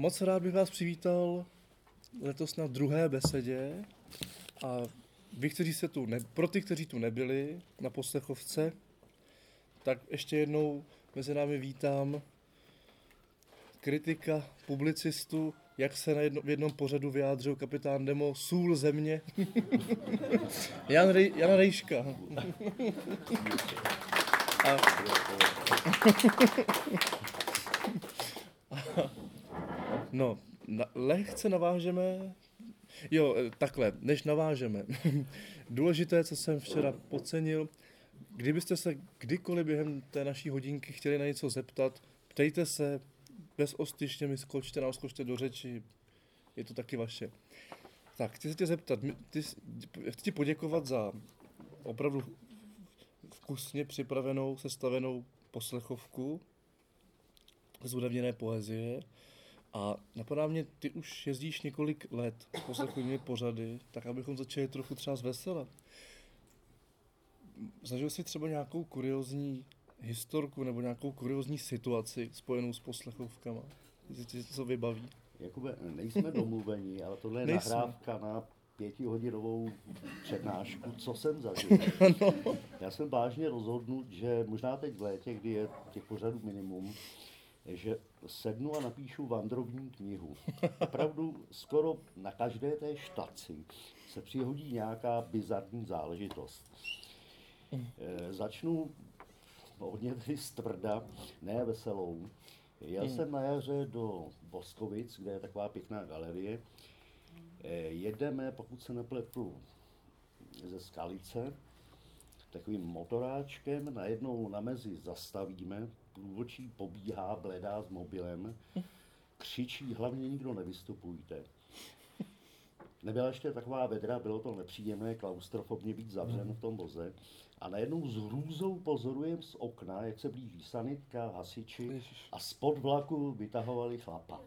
moc rád bych vás přivítal letos na druhé besedě. A vy, kteří se tu ne, pro ty, kteří tu nebyli na poslechovce, tak ještě jednou mezi námi vítám kritika, publicistu, jak se na jedno, v jednom pořadu vyjádřil kapitán Demo, sůl země, Jan, Rej, Jana Rejška. A... No, na, lehce navážeme, jo, eh, takhle, než navážeme. Důležité, co jsem včera podcenil, kdybyste se kdykoliv během té naší hodinky chtěli na něco zeptat, ptejte se, bezostyšně mi skočte, naskočte do řeči, je to taky vaše. Tak, chci se tě zeptat, ty, chci ti poděkovat za opravdu vkusně připravenou, sestavenou poslechovku z poezie. A napadá mě, ty už jezdíš několik let s poslechovými pořady, tak abychom začali trochu třeba z vesela. Zažil jsi třeba nějakou kuriozní historku nebo nějakou kuriozní situaci spojenou s poslechovkama? Jestli ti to vybaví? Jakube, nejsme domluveni, ale tohle je nejsme. nahrávka na pětihodinovou přednášku, co jsem zažil. no. Já jsem vážně rozhodnut, že možná teď v létě, kdy je těch pořadů minimum, že sednu a napíšu vandrovní knihu. Opravdu skoro na každé té štaci se přihodí nějaká bizarní záležitost. E, začnu hodně tedy stvrda, ne veselou. Jel hmm. jsem na jaře do Boskovic, kde je taková pěkná galerie. E, jedeme, pokud se nepletu, ze Skalice, takovým motoráčkem, najednou na mezi zastavíme, průvočí pobíhá, bledá s mobilem, křičí, hlavně nikdo nevystupujte. Nebyla ještě taková vedra, bylo to nepříjemné, klaustrofobně být zavřen v tom voze. A najednou s hrůzou pozorujeme z okna, jak se blíží sanitka, hasiči a spod vlaku vytahovali chlapa.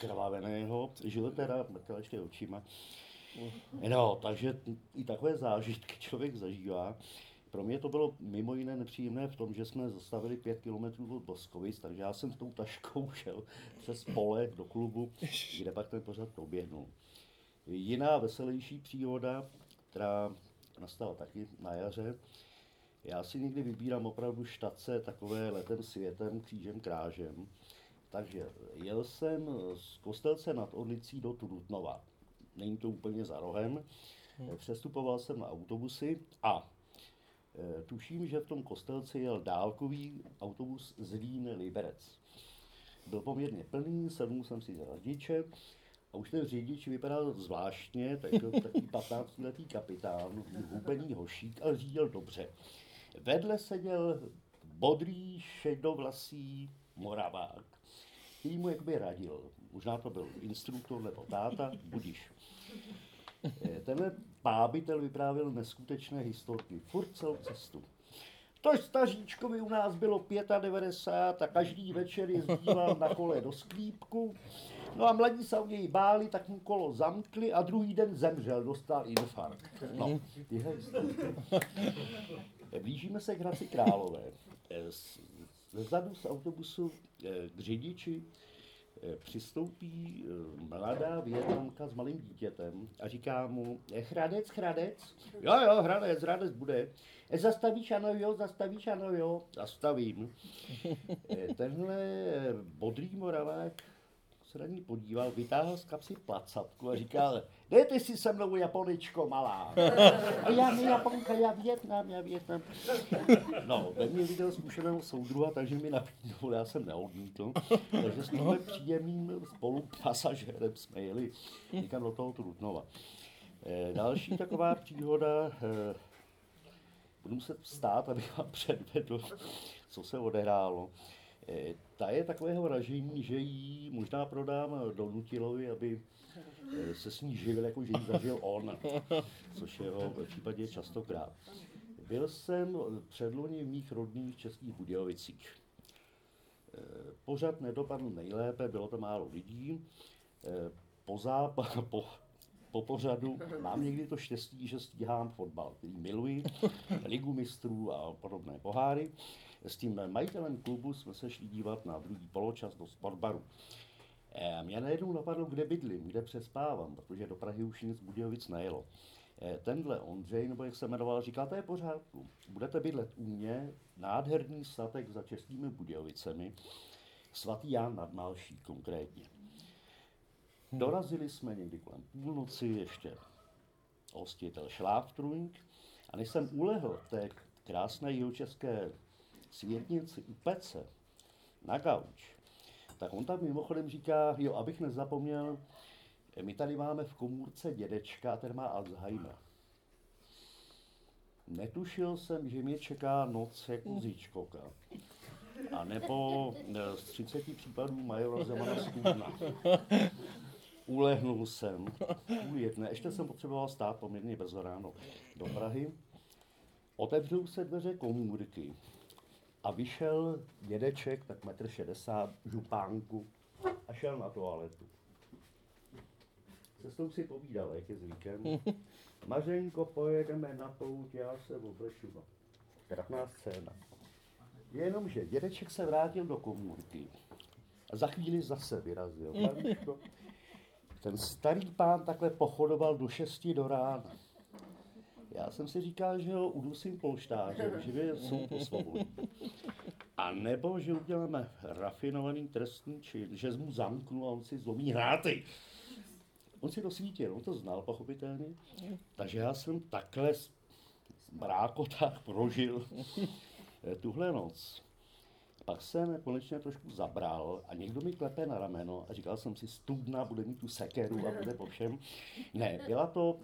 Krvaveného, žil teda mrtel ještě očima. No, takže i takové zážitky člověk zažívá. Pro mě to bylo mimo jiné nepříjemné v tom, že jsme zastavili pět kilometrů od Boskovic, takže já jsem s tou taškou šel přes pole do klubu, kde pak ten pořad proběhnul. Jiná veselější příhoda, která nastala taky na jaře, já si někdy vybírám opravdu štace takové letem světem, křížem krážem. Takže jel jsem z Kostelce nad Orlicí do Trutnova. Není to úplně za rohem. Hmm. Přestupoval jsem na autobusy a tuším, že v tom kostelci jel dálkový autobus z Lín Liberec. Byl poměrně plný, sednul jsem si za řidiče a už ten řidič vypadal zvláštně, tak byl takový 15-letý kapitán, hubený hošík, ale řídil dobře. Vedle seděl bodrý, šedovlasý moravák, který mu jakoby radil. Možná to byl instruktor nebo táta, budíš. Eh, tenhle pábitel vyprávěl neskutečné historky, furt celou cestu. To staříčkovi u nás bylo 95 a každý večer jezdíval na kole do sklípku. No a mladí se o něj báli, tak mu kolo zamkli a druhý den zemřel, dostal infarkt. No, tyhle Blížíme se k Hradci Králové. Eh, zezadu z autobusu eh, k řidiči přistoupí eh, mladá větnamka s malým dítětem a říká mu, Hradec, Hradec? Jo, jo, Hradec, Hradec bude. Zastavíš, ano jo, zastavíš, ano jo, zastavím. Tenhle bodrý moravák se na ní podíval, vytáhl z kapsy placatku a říkal, dejte si se mnou Japoničko malá. A já mi Japonka, já Větnam, já Větnam. No, ve mně viděl zkušeného soudruha, takže mi nabídnul, já jsem neodmítl. Takže s tímhle příjemným spolupasažérem jsme jeli někam do toho Trutnova. Eh, další taková příhoda, eh, budu muset vstát, abych vám předvedl, co se odehrálo. Eh, ta je takového ražení, že ji možná prodám Nutilovi, aby eh, se s ní živil, jako že ji zažil on, což je v případě častokrát. Byl jsem předloni v mých rodných českých Budějovicích. Eh, pořad nedopadl nejlépe, bylo to málo lidí. Po, zápa- po, po pořadu mám někdy to štěstí, že stíhám fotbal, který miluji, ligu mistrů a podobné poháry. S tím majitelem klubu jsme se šli dívat na druhý poločas do sportbaru. E, mě najednou napadlo, kde bydlím, kde přespávám, protože do Prahy už nic Budějovic nejelo. E, tenhle Ondřej, nebo jak se jmenoval, říká, to je pořádku. Budete bydlet u mě, nádherný statek za Českými Budějovicemi, svatý Jan nad Malší konkrétně. Dorazili jsme někdy kolem půlnoci, ještě hostitel Šláftrunk, a než jsem ulehl v té krásné jihočeské světnici u pece na gauč, tak on tam mimochodem říká, jo, abych nezapomněl, my tady máme v komůrce dědečka, ten má Alzheimer. Netušil jsem, že mě čeká noc jako z Hitchcocka. A nebo e, z 30 případů Majora Zemana Studna. Ulehnul jsem, půl jedné, ještě jsem potřeboval stát poměrně brzo ráno do Prahy. Otevřou se dveře komůrky a vyšel dědeček, tak metr šedesát, župánku a šel na toaletu. Se tou si povídal, jak je zvykem. Mařenko, pojedeme na pouť, já se obleču. Trapná scéna. Jenomže dědeček se vrátil do komůrky a za chvíli zase vyrazil. Ten starý pán takhle pochodoval do šesti do rána. Já jsem si říkal, že ho udusím polštářem, že mě jsou posvobodí. A nebo, že uděláme rafinovaný trestný čin, že mu zamknu a on si zlomí hráty. On si to svítil, on to znal pochopitelně. Takže já jsem takhle v mrákotách prožil eh, tuhle noc. Pak jsem konečně trošku zabral a někdo mi klepe na rameno a říkal jsem si, studna, bude mít tu sekeru a bude po všem. Ne, byla to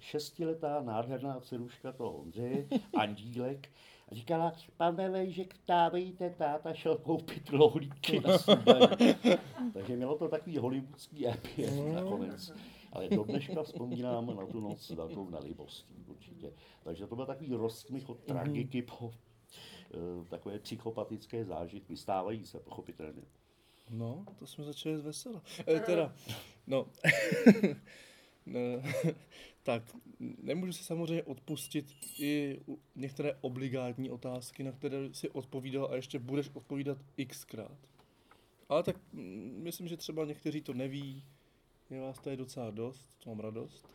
šestiletá nádherná dceruška toho Ondřeje, Andílek, a říkala, pane Vejžek, vtávejte, táta šel koupit rohlíky na. Takže mělo to takový hollywoodský happy nakonec. Ale do dneška vzpomínám na tu noc s velkou nelibostí určitě. Takže to byl takový rozkmich od tragiky po uh, takové psychopatické zážitky, stávají se pochopitelně. No, to jsme začali z vesela. E, teda, no, tak nemůžu si samozřejmě odpustit i některé obligátní otázky, na které si odpovídal a ještě budeš odpovídat xkrát. Ale tak mm, myslím, že třeba někteří to neví, je vás tady docela dost, mám radost.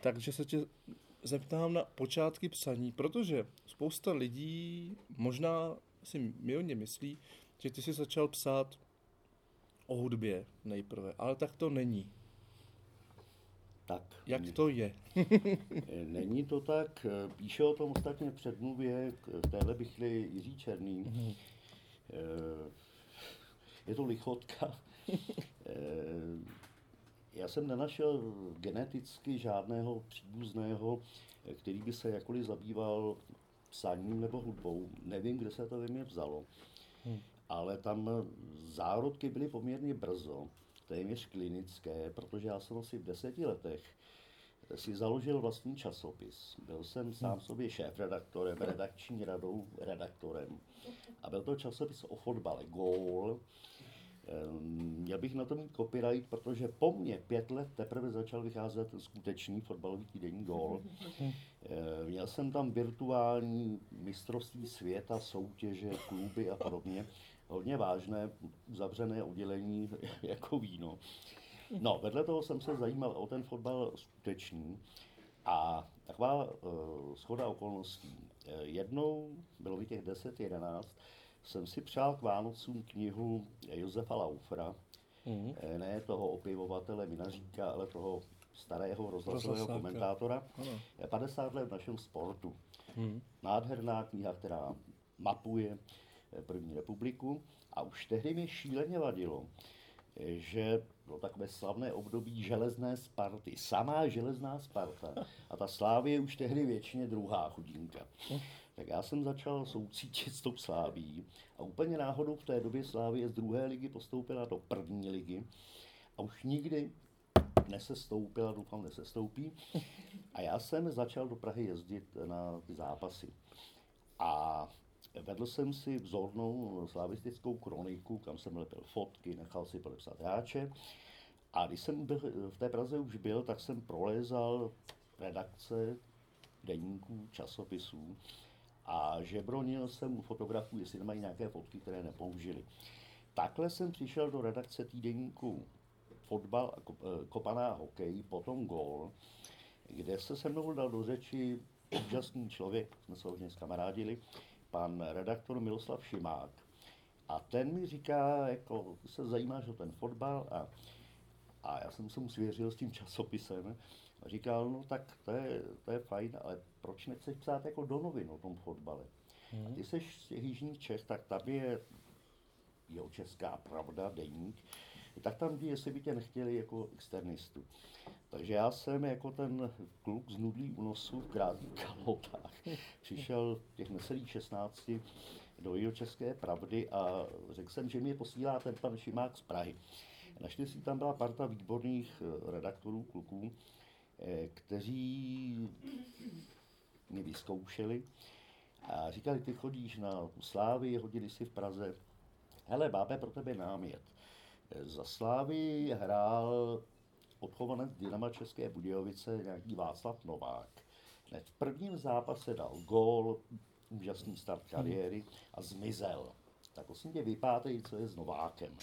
Takže se tě zeptám na počátky psaní, protože spousta lidí možná si milně myslí, že ty jsi začal psát o hudbě nejprve, ale tak to není. Tak. Jak to je? Není to tak. Píše o tom ostatně předmluvě v téhle bychli Jiří Černý. Mm-hmm. Je to lichotka. Eh, já jsem nenašel geneticky žádného příbuzného, který by se jakkoliv zabýval psaním nebo hudbou. Nevím, kde se to ve mně vzalo. Hmm. Ale tam zárodky byly poměrně brzo téměř klinické, protože já jsem asi v deseti letech si založil vlastní časopis. Byl jsem sám sobě šéf-redaktorem, redakční radou, redaktorem. A byl to časopis o fotbale, Gól. Ehm, měl bych na to mít copyright, protože po mně pět let teprve začal vycházet skutečný fotbalový týdenní gól. Ehm, měl jsem tam virtuální mistrovství světa, soutěže, kluby a podobně hodně vážné, uzavřené oddělení jako víno. No, vedle toho jsem se zajímal o ten fotbal skutečný a taková uh, schoda okolností. Uh, jednou, bylo mi těch 10-11, jsem si přál k Vánocům knihu Josefa Laufra, mm. ne toho opivovatele, vinaříka, ale toho starého rozhlasového komentátora. Ano. 50 let v našem sportu. Mm. Nádherná kniha, která mapuje první republiku a už tehdy mi šíleně vadilo, že bylo takové slavné období železné Sparty, samá železná Sparta a ta Slávě už tehdy většině druhá chudinka. Tak já jsem začal soucítit s tou Sláví a úplně náhodou v té době Slávě z druhé ligy postoupila do první ligy a už nikdy nesestoupila, doufám nesestoupí. A já jsem začal do Prahy jezdit na ty zápasy. A Vedl jsem si vzornou slavistickou kroniku, kam jsem lepil fotky, nechal si podepsat hráče. A když jsem byl, v té Praze už byl, tak jsem prolézal redakce denníků, časopisů a žebronil jsem u fotografů, jestli nemají nějaké fotky, které nepoužili. takhle jsem přišel do redakce týdenníku fotbal a eh, kopaná hokej, potom gol, kde se se mnou dal do řeči úžasný člověk, jsme se hodně skamarádili, pan redaktor Miloslav Šimák. A ten mi říká, jako se zajímáš o ten fotbal a, a já jsem se mu svěřil s tím časopisem a říkal, no tak to je, to je fajn, ale proč nechceš psát jako do novin o tom fotbale? Hmm. A ty jsi z těch jižních Čech, tak tam je jeho česká pravda, deník, tak tam by, jestli by tě nechtěli jako externistu. Takže já jsem jako ten kluk z nudlí únosu v krátkých kalotách přišel těch necelých 16 do jeho české pravdy a řekl jsem, že mě posílá ten pan Šimák z Prahy. Naštěstí tam byla parta výborných eh, redaktorů, kluků, eh, kteří mě vyzkoušeli a říkali, ty chodíš na Slávy, hodili si v Praze, hele, máme pro tebe námět. Za Slávy hrál odchovanec Dynama České Budějovice, nějaký Václav Novák. Hned v prvním zápase dal gól, úžasný start kariéry a zmizel. Tak prosím tě vypátej, co je s Novákem.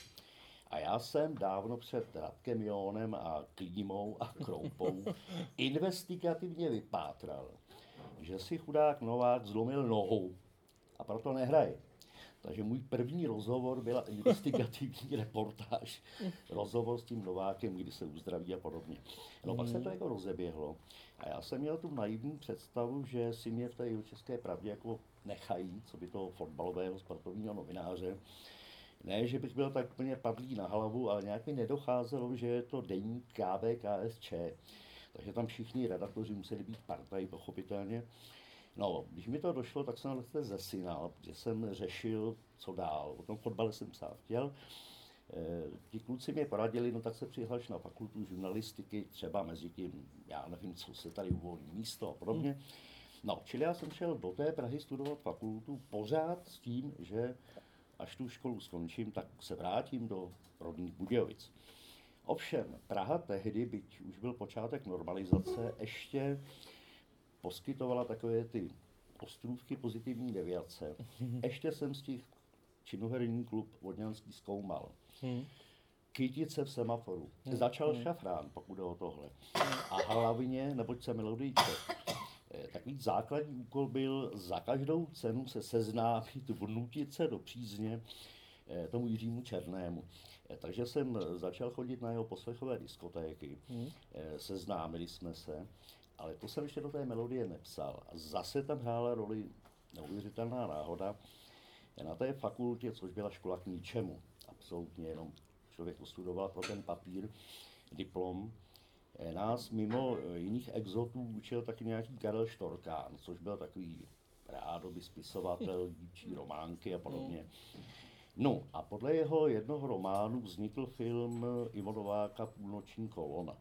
A já jsem dávno před Radkem Jónem a Klímou a Kroupou investigativně vypátral, že si chudák Novák zlomil nohu a proto nehraje. Takže můj první rozhovor byla investigativní reportáž, rozhovor s tím Novákem, kdy se uzdraví a podobně. No pak se to jako rozeběhlo a já jsem měl tu naivní představu, že si mě v té české pravdě jako nechají, co by toho fotbalového sportovního novináře, ne, že bych byl tak úplně padlý na hlavu, ale nějak mi nedocházelo, že je to denní KB KSČ. Takže tam všichni redaktoři museli být partaj, pochopitelně. No, když mi to došlo, tak jsem se zesinal, že jsem řešil, co dál. O tom fotbale jsem psát chtěl. E, ti kluci mě poradili, no tak se přihlaš na fakultu žurnalistiky, třeba mezi tím, já nevím, co se tady uvolní místo a podobně. No, čili já jsem šel do té Prahy studovat fakultu pořád s tím, že až tu školu skončím, tak se vrátím do rodných Budějovic. Ovšem, Praha tehdy, byť už byl počátek normalizace, ještě poskytovala takové ty ostrůvky pozitivní deviace. Ještě jsem z těch činoherní klub Vodňanský zkoumal. Hmm. Kytice v semaforu. Hmm. Začal hmm. šafrán, pokud jde o tohle. A hlavně, neboť se melodijče, eh, takový základní úkol byl za každou cenu se seznámit, vnutit se do přízně eh, tomu Jiřímu Černému. Eh, takže jsem začal chodit na jeho poslechové diskotéky, hmm. seznámili jsme se ale to jsem ještě do té melodie nepsal. A zase tam hrála roli neuvěřitelná náhoda. Na té fakultě, což byla škola k ničemu, absolutně jenom člověk studoval pro ten papír, diplom, eh, nás mimo eh, jiných exotů učil taky nějaký Karel Štorkán, což byl takový rádoby spisovatel, dívčí románky a podobně. No a podle jeho jednoho románu vznikl film Ivo Nováka Půlnoční kolona.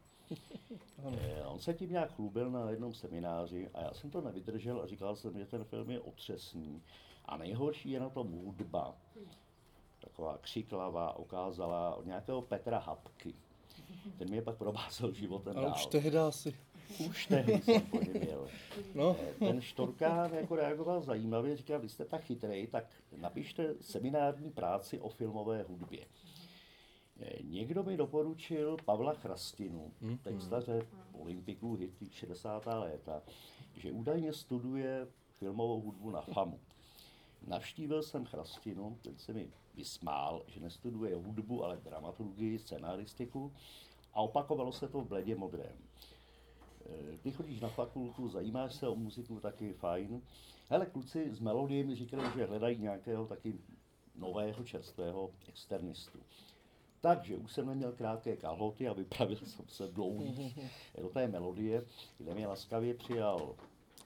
Eh, on se tím nějak chlubil na jednom semináři a já jsem to nevydržel a říkal jsem, že ten film je otřesný. A nejhorší je na tom hudba. Taková křiklavá, ukázala od nějakého Petra Hapky. Ten mě pak probázel životem a už tehdy asi. Už tehdy jsem po něm měl. No. Eh, ten Štorkán jako reagoval zajímavě, říkal, vy jste tak chytrý, tak napište seminární práci o filmové hudbě. Eh, někdo mi doporučil Pavla Chrastinu, hmm. textaře olympiků hity 60. léta, že údajně studuje filmovou hudbu na FAMu. Navštívil jsem Chrastinu, ten se mi vysmál, že nestuduje hudbu, ale dramaturgii, scenaristiku a opakovalo se to v bledě modrém. Eh, ty chodíš na fakultu, zajímáš se o muziku, taky fajn. Hele, kluci z melodie mi říkali, že hledají nějakého taky nového, čerstvého externistu. Takže už jsem neměl krátké kalhoty a vypravil jsem se dlouhý do té melodie, kde mě laskavě přijal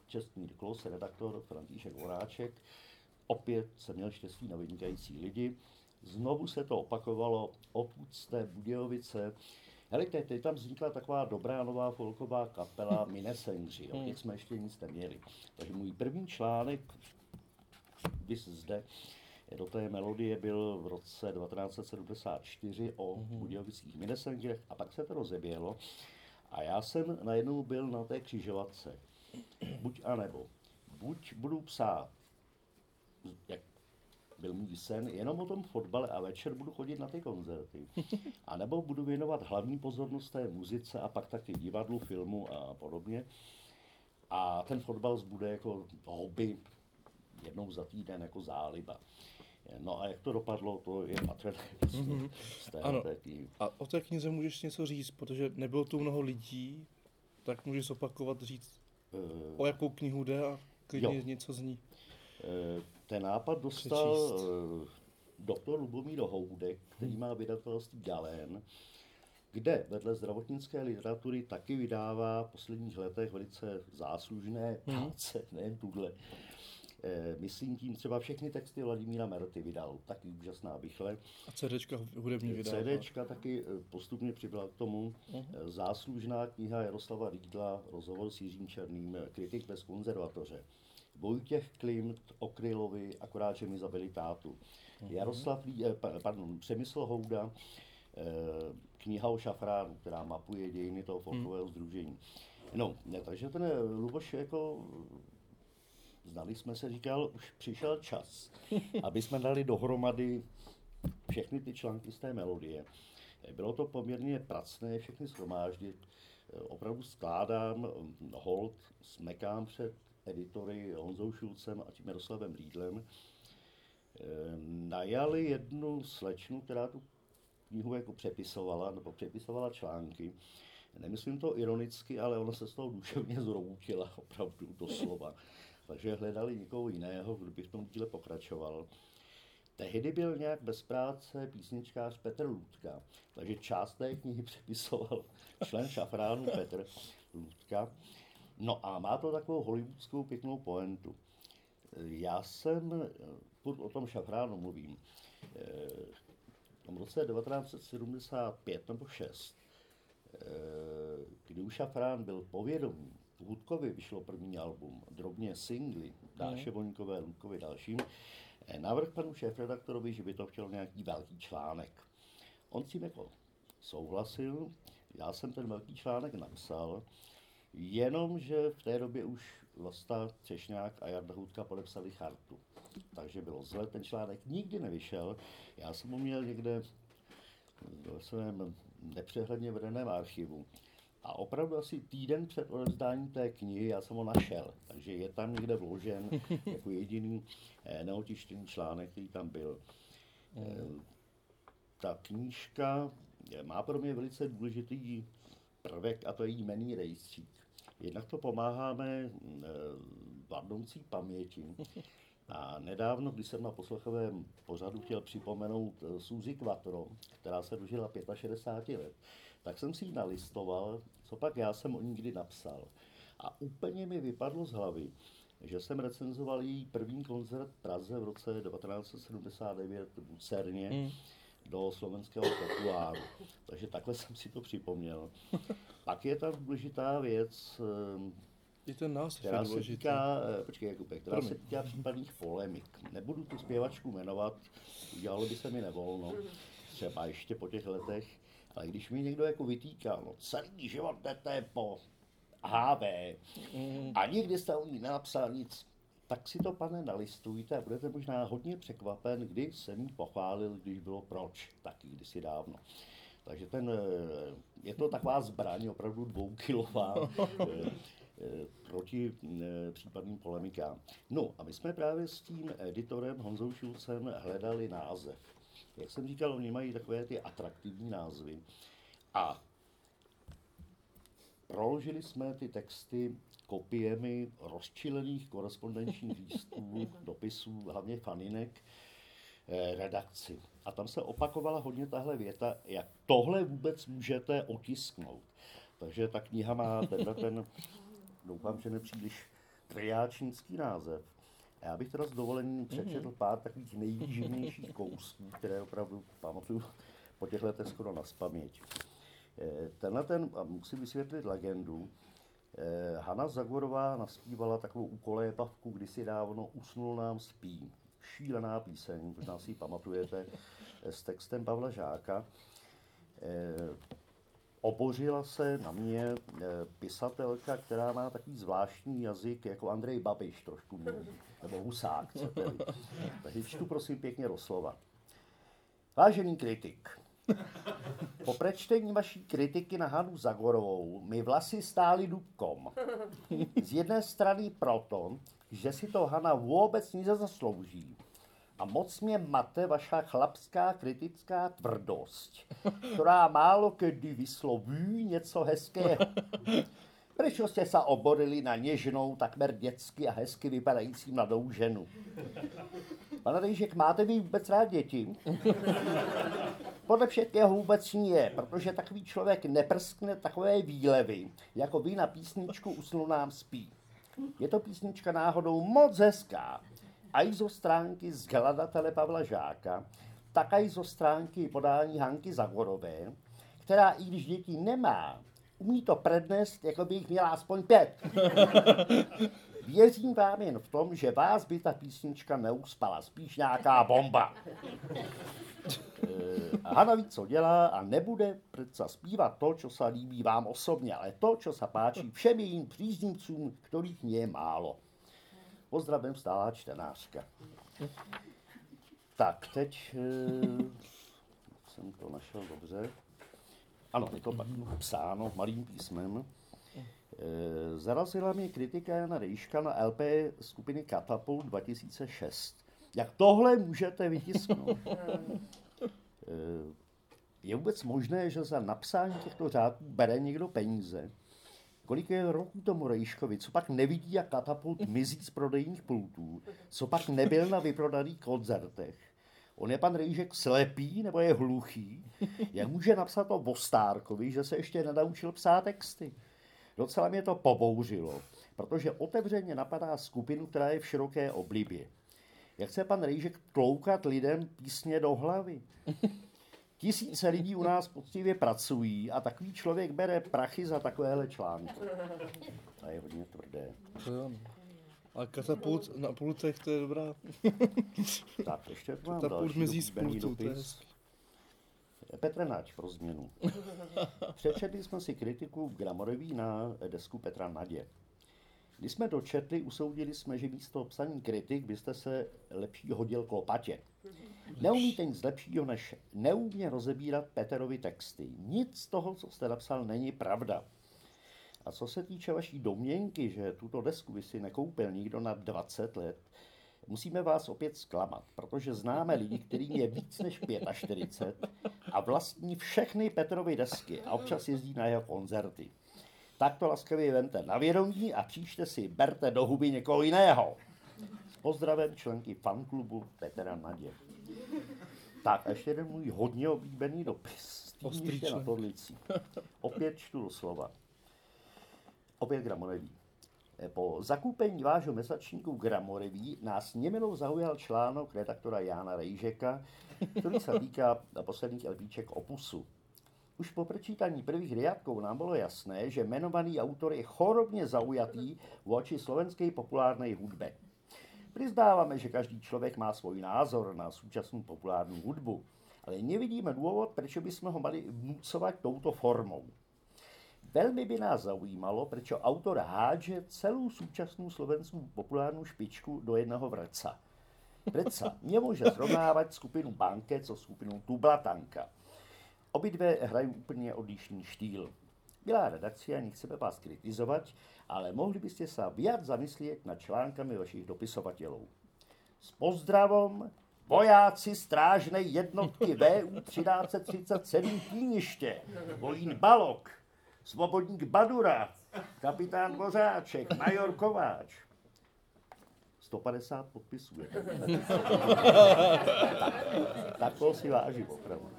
čestný klos, redaktor František Voráček. Opět jsem měl štěstí na vynikající lidi. Znovu se to opakovalo, odkud z té Budějovice. Hele, teď tam vznikla taková dobrá nová folková kapela Minesengři, o těch jsme ještě nic neměli. Takže můj první článek, když zde, do té melodie byl v roce 1974 o mm-hmm. budějovických Minnesengerech a pak se to rozeběhlo. A já jsem najednou byl na té křižovatce. Buď a nebo. Buď budu psát, jak byl můj sen jenom o tom fotbale a večer budu chodit na ty koncerty. A nebo budu věnovat hlavní pozornost té muzice a pak taky divadlu, filmu a podobně. A ten fotbal bude jako hobby jednou za týden jako záliba. No a jak to dopadlo, to je patrné mm-hmm. z té, ano. té A o té knize můžeš něco říct, protože nebylo tu mnoho lidí, tak můžeš opakovat říct, uh, o jakou knihu jde a klidně jo. něco z ní. Uh, ten nápad dostal uh, doktor Lubomír Houdek, který hmm. má vydavatelství Galén, kde vedle zdravotnické literatury taky vydává v posledních letech velice záslužné práce, hmm. nejen tuhle. Eh, myslím tím třeba všechny texty Vladimíra Merty vydal, taky úžasná bychle. A CDčka hudební vydal. CDčka taky eh, postupně přibyla k tomu. Uh-huh. Záslužná kniha Jaroslava Rídla, rozhovor s Jiřím Černým, kritik bez konzervatoře. Vojtěch Klimt Okrylovi, akorát, že mi zabili tátu. Uh-huh. Jaroslav, pardon, Přemysl Houda, kniha o šafránu, která mapuje dějiny toho folkového uh-huh. združení. No, ne, takže ten Luboš jako znali jsme se, říkal, už přišel čas, aby jsme dali dohromady všechny ty články z té melodie. Bylo to poměrně pracné všechny shromáždit. Opravdu skládám hold, smekám před editory Honzou Šulcem a tím Jaroslavem Lídlem. Najali jednu slečnu, která tu knihu jako přepisovala, nebo přepisovala články. Nemyslím to ironicky, ale ona se z toho duševně zrovutila, opravdu doslova takže hledali někoho jiného, kdo by v tom díle pokračoval. Tehdy byl nějak bez práce písničkář Petr Ludka, takže část té knihy přepisoval člen šafránu Petr Ludka. No a má to takovou hollywoodskou pěknou poentu. Já jsem, furt o tom šafránu mluvím, v tom roce 1975 nebo 6, kdy už šafrán byl povědomý Hudkovi vyšlo první album, drobně singly, Dáše mm. Voňkové, Ludkovi dalším, eh, návrh panu šéfredaktorovi, že by to chtěl nějaký velký článek. On s tím jako souhlasil, já jsem ten velký článek napsal, jenomže v té době už Vlasta Třešňák a Jarda Hudka podepsali chartu. Takže bylo zle, ten článek nikdy nevyšel. Já jsem ho měl někde v svém nepřehledně vedeném archivu. A opravdu asi týden před odevzdáním té knihy já jsem ho našel, takže je tam někde vložen jako jediný eh, neotištěný článek, který tam byl. Mm. Ta knížka má pro mě velice důležitý prvek a to je jmený rejstřík. Jednak to pomáháme vadoucí paměti. A nedávno, když jsem na poslechovém pořadu chtěl připomenout Suzy Quattro, která se dožila 65 let, tak jsem si ji nalistoval, co pak já jsem o ní kdy napsal. A úplně mi vypadlo z hlavy, že jsem recenzoval její první koncert v Praze v roce 1979 v Lucerně mm. do slovenského populáru. Takže takhle jsem si to připomněl. Pak je tam důležitá věc, je ten název která se týká, eh, počkej, Jakube, která se týká případných polemik. Nebudu tu zpěvačku jmenovat, udělalo by se mi nevolno, třeba ještě po těch letech, ale když mi někdo jako vytýká, no celý život jdete po HV mm. a nikdy jste o ní nenapsal nic, tak si to, pane, nalistujte a budete možná hodně překvapen, kdy jsem jí pochválil, když bylo proč, taky kdysi dávno. Takže ten, eh, je to taková zbraň, opravdu dvoukilová, eh, eh, proti případným polemikám. No a my jsme právě s tím editorem Honzou Šulcem hledali název jak jsem říkal, oni mají takové ty atraktivní názvy. A proložili jsme ty texty kopiemi rozčilených korespondenčních lístků, dopisů, hlavně faninek, eh, redakci. A tam se opakovala hodně tahle věta, jak tohle vůbec můžete otisknout. Takže ta kniha má tenhle ten, doufám, že nepříliš triáčnický název. Já bych teda s dovolením přečetl mhm. pár takových nejvýživnějších kousků, které opravdu pamatuju po těch letech skoro na spaměť. Eh, tenhle ten, a musím vysvětlit legendu, eh, Hanna Zagorová naspívala takovou ukolébavku kdysi dávno Usnul nám spí. Šílená píseň, možná si ji pamatujete, eh, s textem Pavla Žáka. Obořila se na mě e, pisatelka, která má takový zvláštní jazyk, jako Andrej Babiš trošku mluví, nebo Husák, chcete Takže čtu prosím pěkně doslova. Vážený kritik, po prečtení vaší kritiky na Hanu Zagorovou mi vlasy stály dubkom. Z jedné strany proto, že si to Hana vůbec nic zaslouží. A moc mě mate vaša chlapská kritická tvrdost, která málo kdy vysloví něco hezkého. Proč jste se oborili na něžnou, takmer dětsky a hezky vypadající mladou ženu? Pane Rejžek, máte vy vůbec rád děti? Podle všetkého vůbec je, protože takový člověk neprskne takové výlevy, jako vy na písničku Usnu nám spí. Je to písnička náhodou moc hezká. A i zo stránky zkladatele Pavla Žáka, tak i zo stránky podání Hanky Zagorové, která i když děti nemá, umí to prednést, jako by jich měla aspoň pět. Věřím vám jen v tom, že vás by ta písnička neuspala, spíš nějaká bomba. Eh, Hana ví, co dělá a nebude přece zpívat to, co se líbí vám osobně, ale to, co se páčí všem jejím příznivcům, kterých je málo. Pozdravím stálá čtenářka. Tak, teď e, jsem to našel dobře. Ano, je to pak psáno malým písmem. E, zarazila mě kritika Jana Rejška na LP skupiny Katapult 2006. Jak tohle můžete vytisknout? Eh, je vůbec možné, že za napsání těchto řádků bere někdo peníze? Kolik je roků tomu Rejškovi, co pak nevidí, jak katapult mizí z prodejních pultů, co pak nebyl na vyprodaných koncertech? On je pan Rejžek slepý nebo je hluchý? Jak může napsat o Vostárkovi, že se ještě nenaučil psát texty? Docela mě to pobouřilo, protože otevřeně napadá skupinu, která je v široké oblibě. Jak chce pan Rejžek tloukat lidem písně do hlavy? Tisíce lidí u nás poctivě pracují a takový člověk bere prachy za takovéhle články. To je hodně tvrdé. A katapult na pultech, to je dobrá. tak, ještě to mám katapult mizí z pultu, to je Petr Nač pro změnu. Přečetli jsme si kritiku Gramorový na desku Petra Nadě. Když jsme dočetli, usoudili jsme, že místo psaní kritik byste se lepší hodil k lopatě. Neumíte nic lepšího, než neúmě rozebírat Peterovi texty. Nic z toho, co jste napsal, není pravda. A co se týče vaší domněnky, že tuto desku by si nekoupil nikdo na 20 let, musíme vás opět zklamat, protože známe lidi, kterým je víc než 45 a vlastní všechny Petrovy desky a občas jezdí na jeho koncerty tak to laskavě vemte na vědomí a příště si berte do huby někoho jiného. Pozdravem členky fanklubu Petra Nadě. Tak a ještě jeden můj hodně oblíbený dopis. Ještě na podlicí. Opět čtu do slova. Opět gramoreví. Po zakoupení vášho mesačníku Gramoreví nás němilou zaujal článek redaktora Jána Rejžeka, který se týká posledních LPček Opusu. Už po pročítání prvních riadků nám bylo jasné, že jmenovaný autor je chorobně zaujatý v oči slovenské populární hudbe. Přiznáváme, že každý člověk má svůj názor na současnou populární hudbu, ale nevidíme důvod, proč bychom ho mali vnucovat touto formou. Velmi by nás zaujímalo, proč autor hádže celou současnou slovenskou populární špičku do jednoho vreca. Preca nemůže srovnávat skupinu Banket so skupinou Tublatanka. Obidve hrají úplně odlišný štýl. Milá redakcia, nechceme vás kritizovat, ale mohli byste se viac zamyslet nad článkami vašich dopisovatelů. S pozdravom vojáci strážnej jednotky VU 1337 Týniště, Volín Balok, Svobodník Badura, kapitán Dvořáček, major Kováč. 150 podpisů. tak, to si vážím opravdu.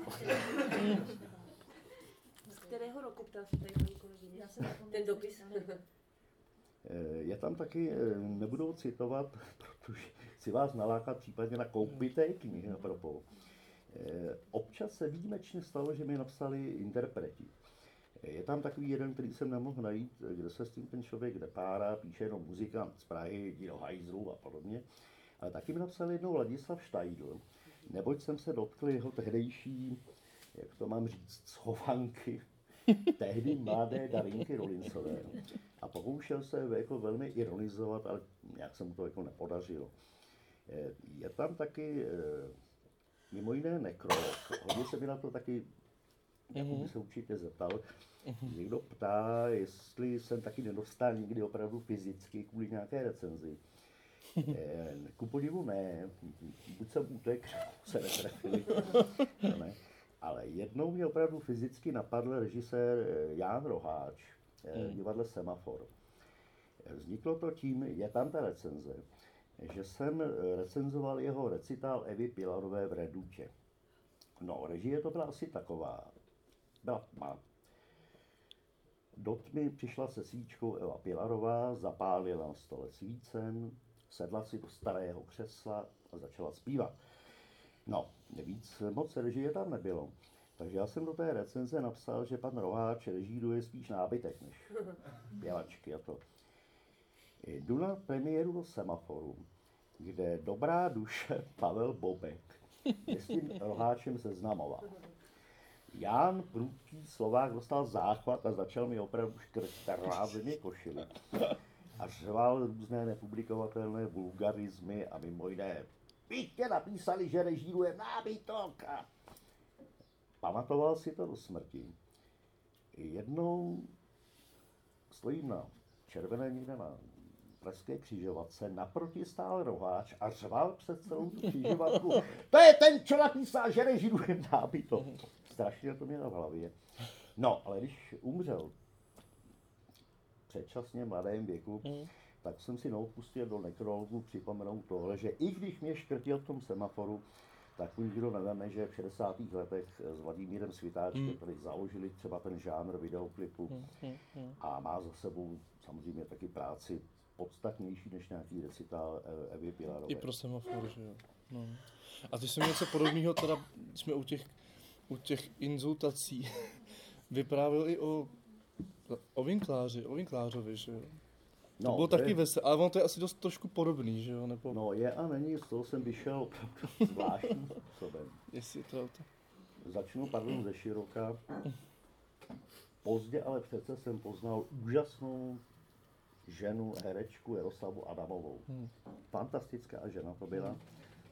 Z kterého roku ptal se tady paní kolegyně? Ten dopis. Je tam taky, eh, nebudu citovat, protože si vás nalákat případně na koupy té knihy na propos. Eh, občas se výjimečně stalo, že mi napsali interpreti. Je tam takový jeden, který jsem nemohl najít, kde se s tím ten člověk nepárá, píše jenom muzikant z Prahy, do hajzlu a podobně. Ale taky mi napsal jednou Ladislav Štajdl, neboť jsem se dotkl jeho tehdejší, jak to mám říct, schovanky tehdy mladé Darinky Rolincové. A pokoušel se jako velmi ironizovat, ale nějak se mu to jako nepodařilo. Eh, je tam taky eh, mimo jiné nekrolog. Hodně se mi na to taky by se určitě zeptal. Někdo ptá, jestli jsem taky nedostal nikdy opravdu fyzicky kvůli nějaké recenzi. Eh, ku podivu ne, buď jsem útek, se netrefili, ne. ale jednou mě opravdu fyzicky napadl režisér eh, Ján Roháč, eh, hmm. divadle Semafor. Vzniklo to tím, je tam ta recenze, že jsem recenzoval jeho recitál Evy Pilarové v Redutě. No, režie to byla asi taková. Byla tma. Do tmy přišla se svíčkou Eva Pilarová, zapálila na stole svícen, sedla si do starého křesla a začala zpívat. No, víc moc režie tam nebylo. Takže já jsem do té recenze napsal, že pan Roháč režíruje spíš nábytek než pěvačky a to. Jdu na premiéru do Semaforu, kde dobrá duše Pavel Bobek je s tím Roháčem seznamoval. Ján prudký Slovák dostal záchvat a začal mi opravdu škrtat mě košily a řval různé nepublikovatelné vulgarizmy a mimo jiné tě napísali, že režíruje nábytok a pamatoval si to do smrti. Jednou stojím na červené někde na Pražské křižovatce, naproti stál roháč a řval před celou tu křižovatku. To je ten, co napísal, že režíruje nábytok. Strašně to mělo v hlavě. No, ale když umřel předčasně mladém věku, hmm. tak jsem si neodpustil do nekrologu připomenout tohle, že i když mě škrtil v tom semaforu, tak nikdo neveme, že v 60. letech s Vladimírem Svitáčkem hmm. tady založili třeba ten žánr videoklipu hmm. Hmm. hmm. a má za sebou samozřejmě taky práci podstatnější než nějaký recitál e- Evy Pilarové. I pro semafor, že jo. No. A ty jsme něco podobného, teda jsme u těch, u těch inzultací vyprávěl i o O Vinkláři, o Vinklářovi, že jo. No, to bylo taky veselé, ale ono to je asi dost trošku podobný, že jo? Nebo... No je a není, z toho jsem vyšel opravdu zvláštním způsobem. Jestli to, to... Začnu, pardon, ze široka. Pozdě, ale přece jsem poznal úžasnou ženu, herečku Jaroslavu Adamovou. Hmm. Fantastická žena to byla.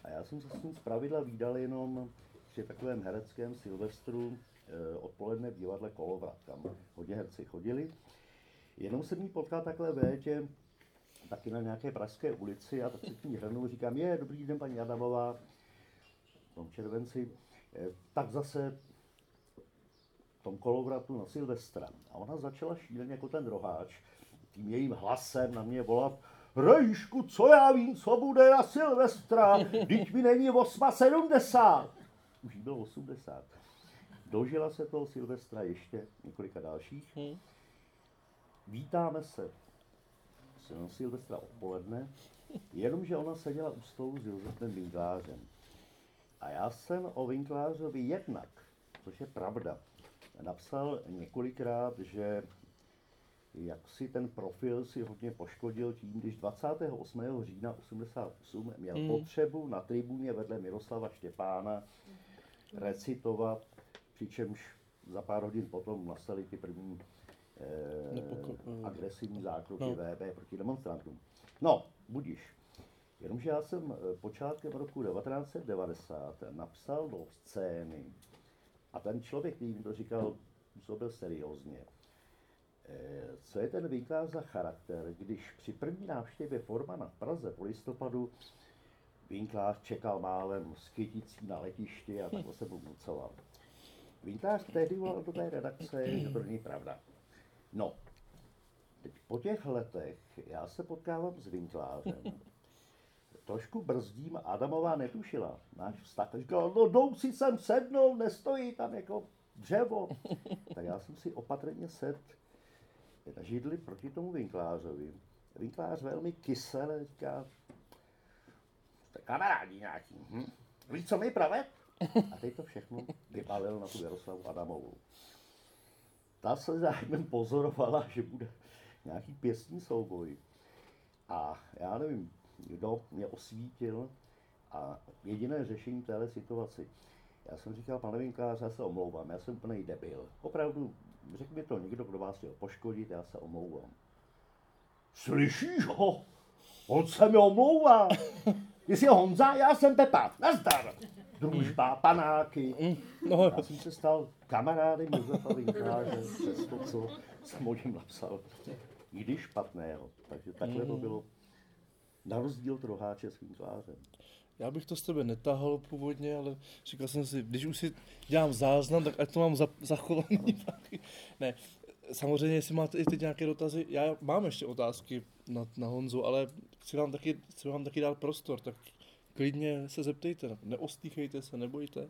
A já jsem se s ní zpravidla výdal jenom při takovém hereckém silvestru Eh, odpoledne v divadle Kolovrat, kam hodně herci chodili. Jenom jsem jí potkal takhle v létě, taky na nějaké pražské ulici a tak si k ní hrnu, říkám, je, dobrý den, paní Adamová, v tom červenci, eh, tak zase v tom kolovratu na Silvestra. A ona začala šíleně jako ten roháč, tím jejím hlasem na mě volat, Rejšku, co já vím, co bude na Silvestra, teď mi není 8,70. Už jí bylo 80. Dožila se toho Silvestra ještě několika dalších. Hmm. Vítáme se na Silvestra odpoledne, jenomže ona seděla u stolu s Josefem Winklářem. A já jsem o Winklářovi jednak, což je pravda, napsal několikrát, že jak si ten profil si hodně poškodil tím, když 28. října 88 měl hmm. potřebu na tribuně vedle Miroslava Štěpána recitovat přičemž za pár hodin potom nastaly ty první eh, Nepoko- agresivní zákroky no. VB proti demonstrantům. No, budíš. Jenomže já jsem eh, počátkem roku 1990 napsal do scény a ten člověk, který mi to říkal, působil seriózně. Eh, co je ten výklad za charakter, když při první návštěvě Formana v Praze po listopadu Vinklář čekal málem s kyticí na letišti a takhle se pomůcoval. Vítách tehdy volal do té redakce, že to není pravda. No, teď po těch letech já se potkávám s Vinklářem. Trošku brzdím, Adamová netušila. Náš vztah říkal, no jdou si sem sednou, nestojí tam jako dřevo. Tak já jsem si opatrně sed na židli proti tomu Vinklářovi. Vinklář velmi kyselé říká, kamarádi nějaký, hm? Víš, co mi pravet? A teď to všechno vybalil na tu Jaroslavu Adamovou. Ta se zájmem pozorovala, že bude nějaký pěstní souboj. A já nevím, kdo mě osvítil a jediné řešení téhle situaci. Já jsem říkal, pane Vinkář, já se omlouvám, já jsem plný debil. Opravdu řekl mi to někdo, kdo vás chtěl poškodit, já se omlouvám. Slyšíš ho? On se mi omlouvá. Jestli je Honza, já jsem Pepa. Nazdar. Družba, panáky. Mm, no. Já jsem se stal kamarádem Josefa Vinkáře přes to, co jsem o něm napsal. Nikdy špatného. Takže takhle to Mm. bylo na rozdíl troháče svým tvářem. Já bych to z tebe netahal původně, ale říkal jsem si, když už si dělám záznam, tak ať to mám za, zachovaný. ne, samozřejmě, jestli máte i teď nějaké dotazy, já mám ještě otázky na, na Honzu, ale chci vám, taky, chci vám taky dát prostor, tak klidně se zeptejte, neostýchejte se, nebojte.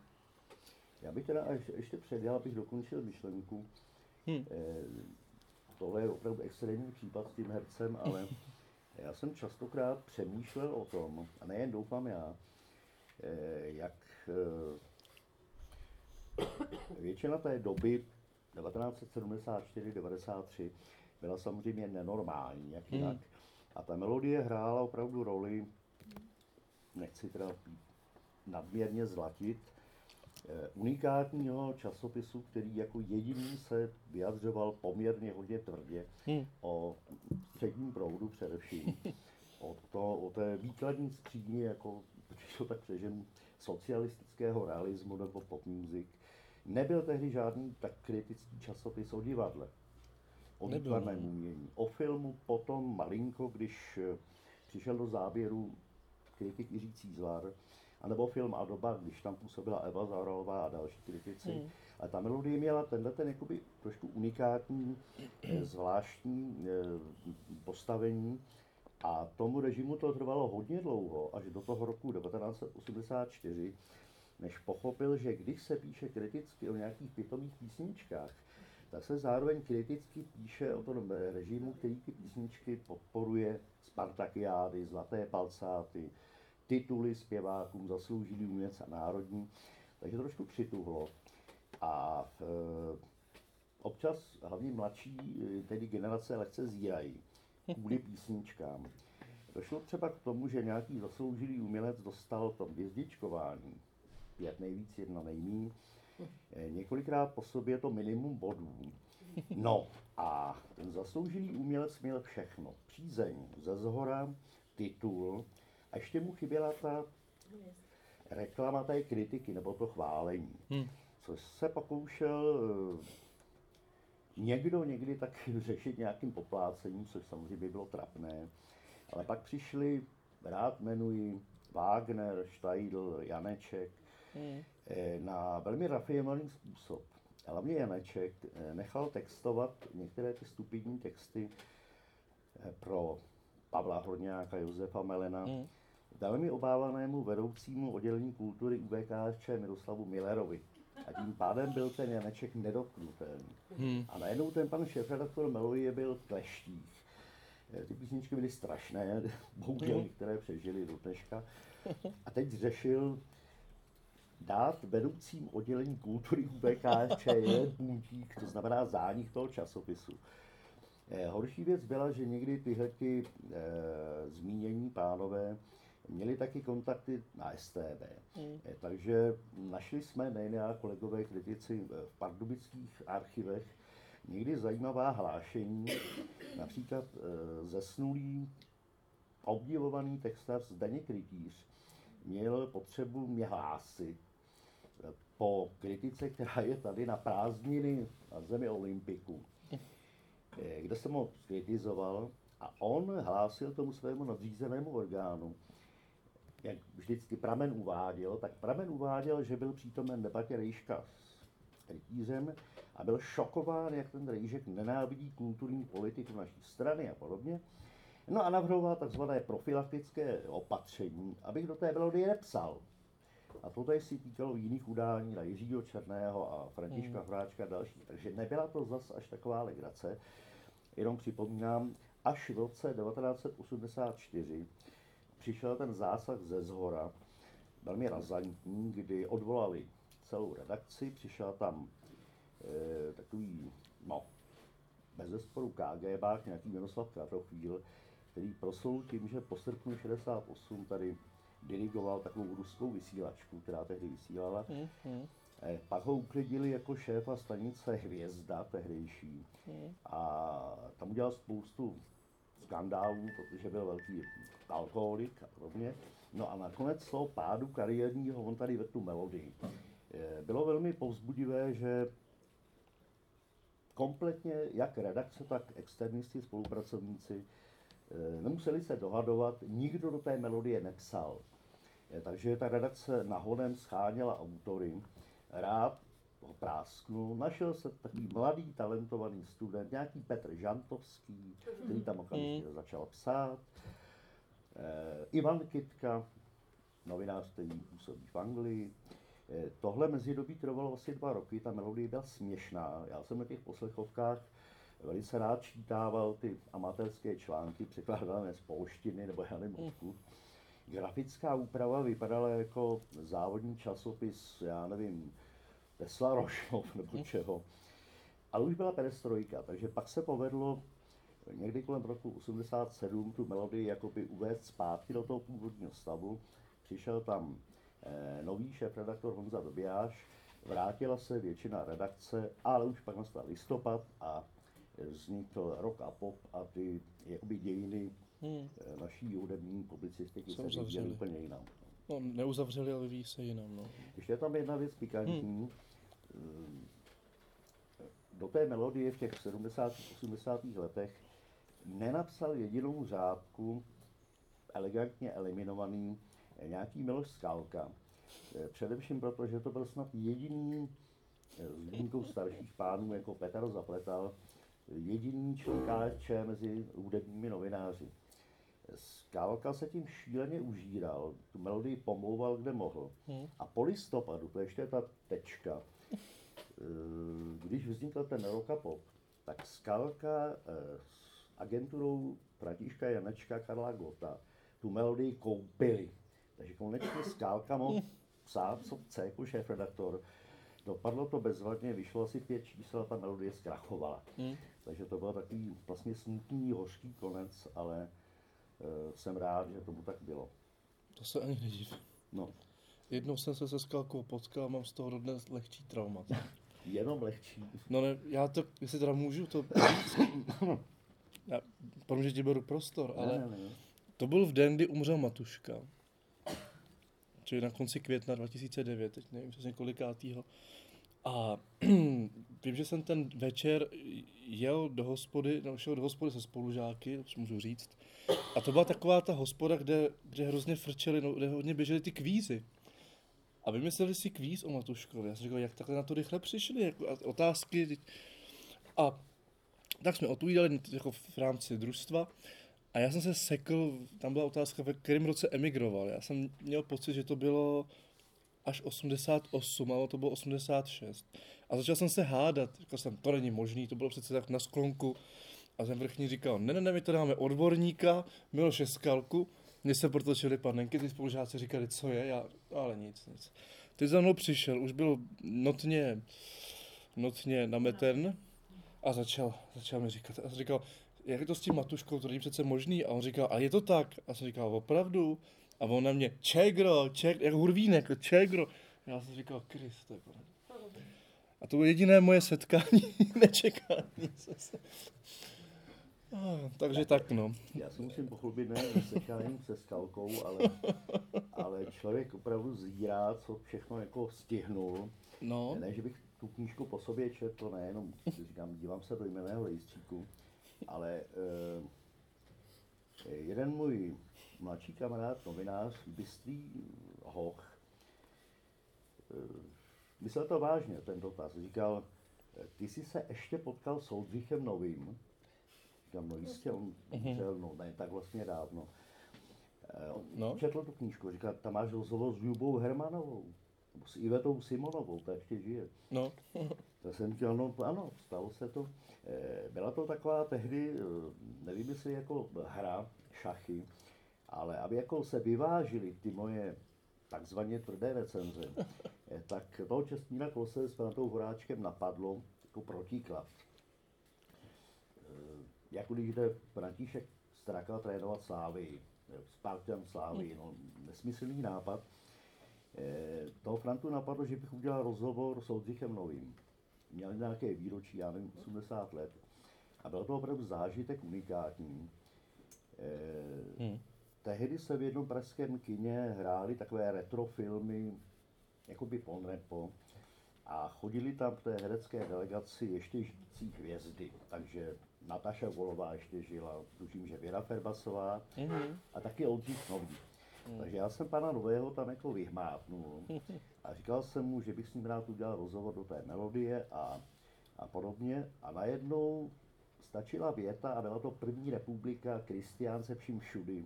Já bych teda až, ještě předěl, abych dokončil myšlenku. Hm. Eh, tohle je opravdu extrémní případ s tím hercem, ale já jsem častokrát přemýšlel o tom, a nejen doufám já, eh, jak eh, většina té doby 1974-93 byla samozřejmě nenormální, jak Hmm. A ta melodie hrála opravdu roli, nechci teda nadměrně zlatit, eh, unikátního časopisu, který jako jediný se vyjadřoval poměrně hodně tvrdě Hm. o středním proudu především, o, to, o té výkladní skříni, jako, když to tak přeženu, socialistického realismu nebo pop music. Nebyl tehdy žádný tak kritický časopis o divadle, o výtvarném umění. O filmu potom malinko, když eh, přišel do záběru kritik Jiří Cízlar, anebo film A doba, když tam působila Eva Zahralová a další kritici. Hmm. A ta melodie měla tenhle ten jakoby trošku unikátní, eh, zvláštní eh, postavení. A tomu režimu to trvalo hodně dlouho, až do toho roku 1984, než pochopil, že když se píše kriticky o nějakých pitomých písničkách, tak se zároveň kriticky píše o tom režimu, který ty písničky podporuje Spartakiády, Zlaté palcáty, tituly zpěvákům, zasloužilý uměc a národní. Takže trošku přituhlo. A e, občas hlavně mladší, e, tedy generace lehce zírají kvůli písničkám. Došlo třeba k tomu, že nějaký zasloužilý umělec dostal to hvězdičkování, pět nejvíc, jedna nejmíň, e, několikrát po sobě to minimum bodů. No a ten zasloužilý umělec měl všechno. Přízeň ze zhora, titul a ještě mu chyběla ta reklama té kritiky nebo to chválení. Hm. Což se pokoušel eh, někdo někdy tak řešit nějakým poplácením, což samozřejmě by bylo trapné. Ale pak přišli, rád jmenuji, Wagner, Steidl, Janeček, Hm. Eh, na velmi rafinovaný způsob. Hlavně Janeček eh, nechal textovat některé ty stupidní texty eh, pro Pavla Horňáka, Josefa Melena, Hm. velmi obávanému vedoucímu oddělení kultury UVKSČ Miroslavu Millerovi. A tím pádem byl ten Janeček nedotknutelný. Hm. A najednou ten pan šéfredaktor Melodie byl v kleštích. Ty písničky byly strašné, bohužel některé přežili do dneška. A teď řešil dát vedoucím oddělení kultury UVKSČ je puntík, to znamená zánik toho časopisu. Eh, horší věc byla, že někdy tyhle ty, eh, zmínění pánové měli taky kontakty na STB. Mm. Eh, takže našli jsme, nejen já, kolegové kritici, v pardubických archivech někdy zajímavá hlášení, například eh, zesnulý obdivovaný textař Zdeněk Rytíř měl potřebu mě hlásit po kritice, která je tady na prázdniny na zemi Olympiku, eh, kde jsem ho kritizoval a on hlásil tomu svému nadřízenému orgánu, jak vždycky pramen uváděl, tak pramen uváděl, že byl přítomen debatě Rejška s rytířem a byl šokován, jak ten Rejžek nenávidí kulturní politiku naší strany a podobně. No a navrhoval takzvané profilaktické opatření, abych do té melodie nepsal. A to tady si týkalo jiných udání na Jiřího Černého a Františka Hráčka a další. Takže nebyla to zas až taková legrace. Jenom připomínám, až v roce 1984 přišel ten zásah ze zhora, velmi razantní, kdy odvolali celou redakci, přišel tam e, takový, no, bez zesporu KGBák, nějaký Miroslav Kratochvíl, který proslul tím, že po srpnu 68 tady dirigoval takovou ruskou vysílačku, která tehdy vysílala. Hm. Hm. Eh, pak ho uklidili jako šéfa stanice Hvězda tehdejší. Hmm. A tam udělal spoustu skandálů, protože byl velký alkoholik a podobně. No a nakonec toho pádu kariérního on tady vedl tu melodii. Eh, bylo velmi povzbudivé, že kompletně jak redakce, tak externisti, spolupracovníci eh, nemuseli se dohadovat, nikdo do té melodie nepsal. Eh, takže ta redakce nahonem scháněla autory. Rád ho prásknu, našel se takový mladý, talentovaný student, nějaký Petr Žantovský, který tam okamžitě hmm. začal psát. Eh, Ivan Kitka, novinář, který působí v Anglii. Eh, tohle mezidobí trvalo asi dva roky, ta melodie byla směšná. Já jsem na těch poslechovkách velice rád čítával ty amatérské články překládané z polštiny nebo já nevím odkud. Grafická úprava vypadala jako závodní časopis, já nevím, Tesla Rošov nebo čeho. Ale už byla perestrojka, takže pak se povedlo někdy kolem roku 87 tu melodii jakoby uvést zpátky do toho původního stavu. Přišel tam eh, nový šéf-redaktor Honza Dobijáš, vrátila se většina redakce, ale už pak nastal listopad a vznikl rock a pop a ty jakoby dějiny hmm. Eh, naší hudební publicistiky se vyvíjely úplně jinam. No, neuzavřeli, ale vyvíjí se jinam. No. Ještě je tam jedna věc pikantní. Hmm. Do té melodie v těch 70. 80. letech nenapsal jedinou řádku, elegantně eliminovaný, nějaký Miloš Skálka. Eh, především proto, že to byl snad jediný eh, s výjimkou starších pánů, jako Petr Zapletal, jediný člen KSČ mezi hudebními novináři. Skálka se tím šíleně užíral, tu melodii pomlouval, kde mohl. Hmm. A po listopadu, to ještě ta tečka, eh, když vznikl ten Roka Pop, tak Skálka agenturou Františka Janečka Karla Gota tu melodii koupili. Takže konečně Skálka mohl psát, co chce jako šéf-redaktor. Dopadlo to bezvadně, vyšlo asi pět čísel a ta melodie zkrachovala. Hmm. Takže to byl takový vlastně smutný, hořký konec, ale jsem rád, že tomu tak bylo. To se ani nedivím. No. Jednou jsem se se Skalkou potkal, mám z toho dodnes lehčí traumat. Jenom lehčí. No ne, já to, jestli teda můžu to já, promiň, že ti beru prostor, ale ne, ne, ne. to byl v den, kdy umřel Matuška. Čili na konci května 2009, teď nevím přesně kolikátýho. A vím, že jsem ten večer jel do hospody, no, šel do hospody se spolužáky, to můžu říct. A to byla taková ta hospoda, kde, kde hrozně frčeli, no, kde hodně běžely ty kvízy. A vymysleli si kvíz o Matuškovi. Já jsem říkal, jak takhle na to rychle přišli, jako, a otázky. A tak jsme odpovídali jako v rámci družstva a já jsem se sekl, tam byla otázka, ve kterém roce emigroval. Já jsem měl pocit, že to bylo až 88, ale to bylo 86. A začal jsem se hádat, říkal jsem, to není možný, to bylo přece tak na sklonku. A ten vrchní říkal, ne, ne, ne, my to dáme odborníka, Miloše Skalku. Mně se protočili panenky, ty spolužáci říkali, co je, já, ale nic, nic. Teď za mnou přišel, už byl notně, notně nameten, a začal, začal mi říkat, a říkal, jak je to s tím matuškou, to není přece možný. A on říkal, a je to tak. A jsem říkal, opravdu? A on na mě, čegro, čeg, jak hurvínek, čegro. Já jsem říkal, Kriste, A to bylo jediné moje setkání, nečekání. Ah, takže tak, no. Já se musím pochlubit ne setkáním se skalkou, ale, ale člověk opravdu zírá, co všechno jako stihnul. No. Ne, že bych tu knížku po sobě četl, nejenom říkám, dívám se do jmeného rejstříku, ale eh, jeden můj mladší kamarád, novinář, bystrý hoch, eh, myslel to vážně, ten dotaz. Říkal, ty jsi se ještě potkal s Oldřichem Novým? Říkám, no jistě, on umřel, no ne, tak vlastně dávno. Eh, on no. četl tu knížku, říkal, tam máš rozhovor s Jubou Hermanovou s Ivetou Simonovou, ta ještě žije. No. to jsem chtěl, no ano, stalo se to. Eh, byla to taková tehdy, eh, nevím jestli jako hra, šachy, ale aby jako se vyvážily ty moje takzvaně tvrdé recenze, eh, tak toho Čestnína Klose s Franou Horáčkem napadlo jako protiklad. Jako když jde František Straka trénovat Slávy, Spartan Slávy, no, nesmyslný nápad, Eh, toho Frantu napadlo, že bych udělal rozhovor s Oldřichem Novým. Měl nějaké výročí, já nevím, 80 let. A byl to opravdu zážitek unikátní. Eh, hmm. Tehdy se v jednom pražském kině hrály takové retro filmy, jakoby ponrepo. A chodili tam v té herecké delegaci ještě žijící hvězdy. Takže Nataša Volová ještě žila, tuším, že Věra Ferbasová mm-hmm. a taky Oldřich Nový. Mm. Takže já jsem pana Nového tam jako vyhmátnul a říkal jsem mu, že bych s ním rád udělal rozhovor do té melodie a, a podobně. A najednou stačila věta a byla to první republika, Kristián se vším všudy.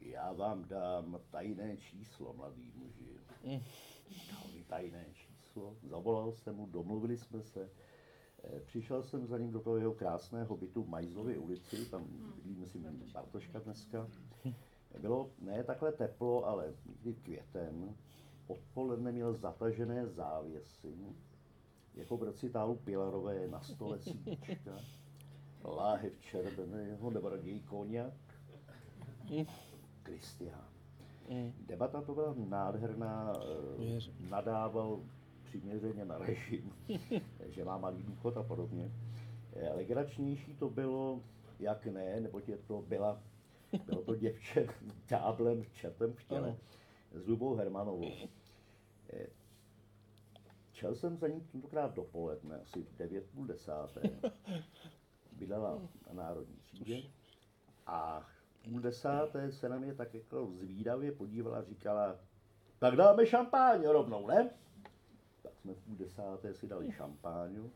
Já vám dám tajné číslo, mladý muži. Dal mi tajné číslo, zavolal jsem mu, domluvili jsme se. Eh, přišel jsem za ním do toho jeho krásného bytu v Majzlově ulici, tam bydlí, myslím, Bartoška dneska. Bylo ne takhle teplo, ale někdy květen. Odpoledne měl zatažené závěsy, jako v recitálu Pilarové na stole svíčka, láhev červeného nebo raději koněk, Kristián. Debata to byla nádherná, eh, nadával přiměřeně na režim, že má malý důchod a podobně. Eh, legračnější to bylo, jak ne, nebo tě to byla, bylo to děvče ďáblem, čertem v těle, s Lubou Hermanovou. Eh, Čel jsem za ní tentokrát dopoledne, asi v 9 půl desáté. Bydlela na Národní třídě a půl desáté se na mě tak jako zvídavě podívala a říkala, tak dáme šampáň rovnou, ne? jsme v půl desáté si dali šampáňu.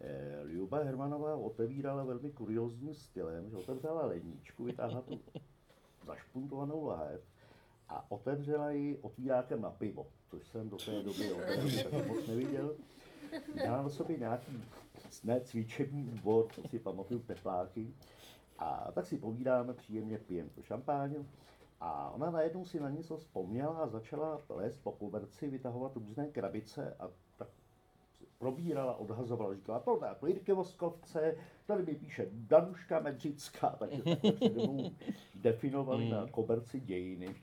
Eh, Ljuba Hermanová otevírala velmi kuriozním stylem, že otevřela ledničku, vytáhla tu zašpuntovanou lahev a otevřela ji otvírákem na pivo, což jsem do té doby tak moc neviděl. Na sobě nějaký ne, cvičební úbor, si pamatuju, tepláky. A tak si povídáme, příjemně pijeme to šampáň. A ona najednou si na něco vzpomněla a začala lézt po koberci, vytahovat různé krabice a tak probírala, odhazovala, říkala, to dá to Jirky Voskovce, tady mi píše Danuška Medřická, takže se domů definovali mm. na koberci dějiny.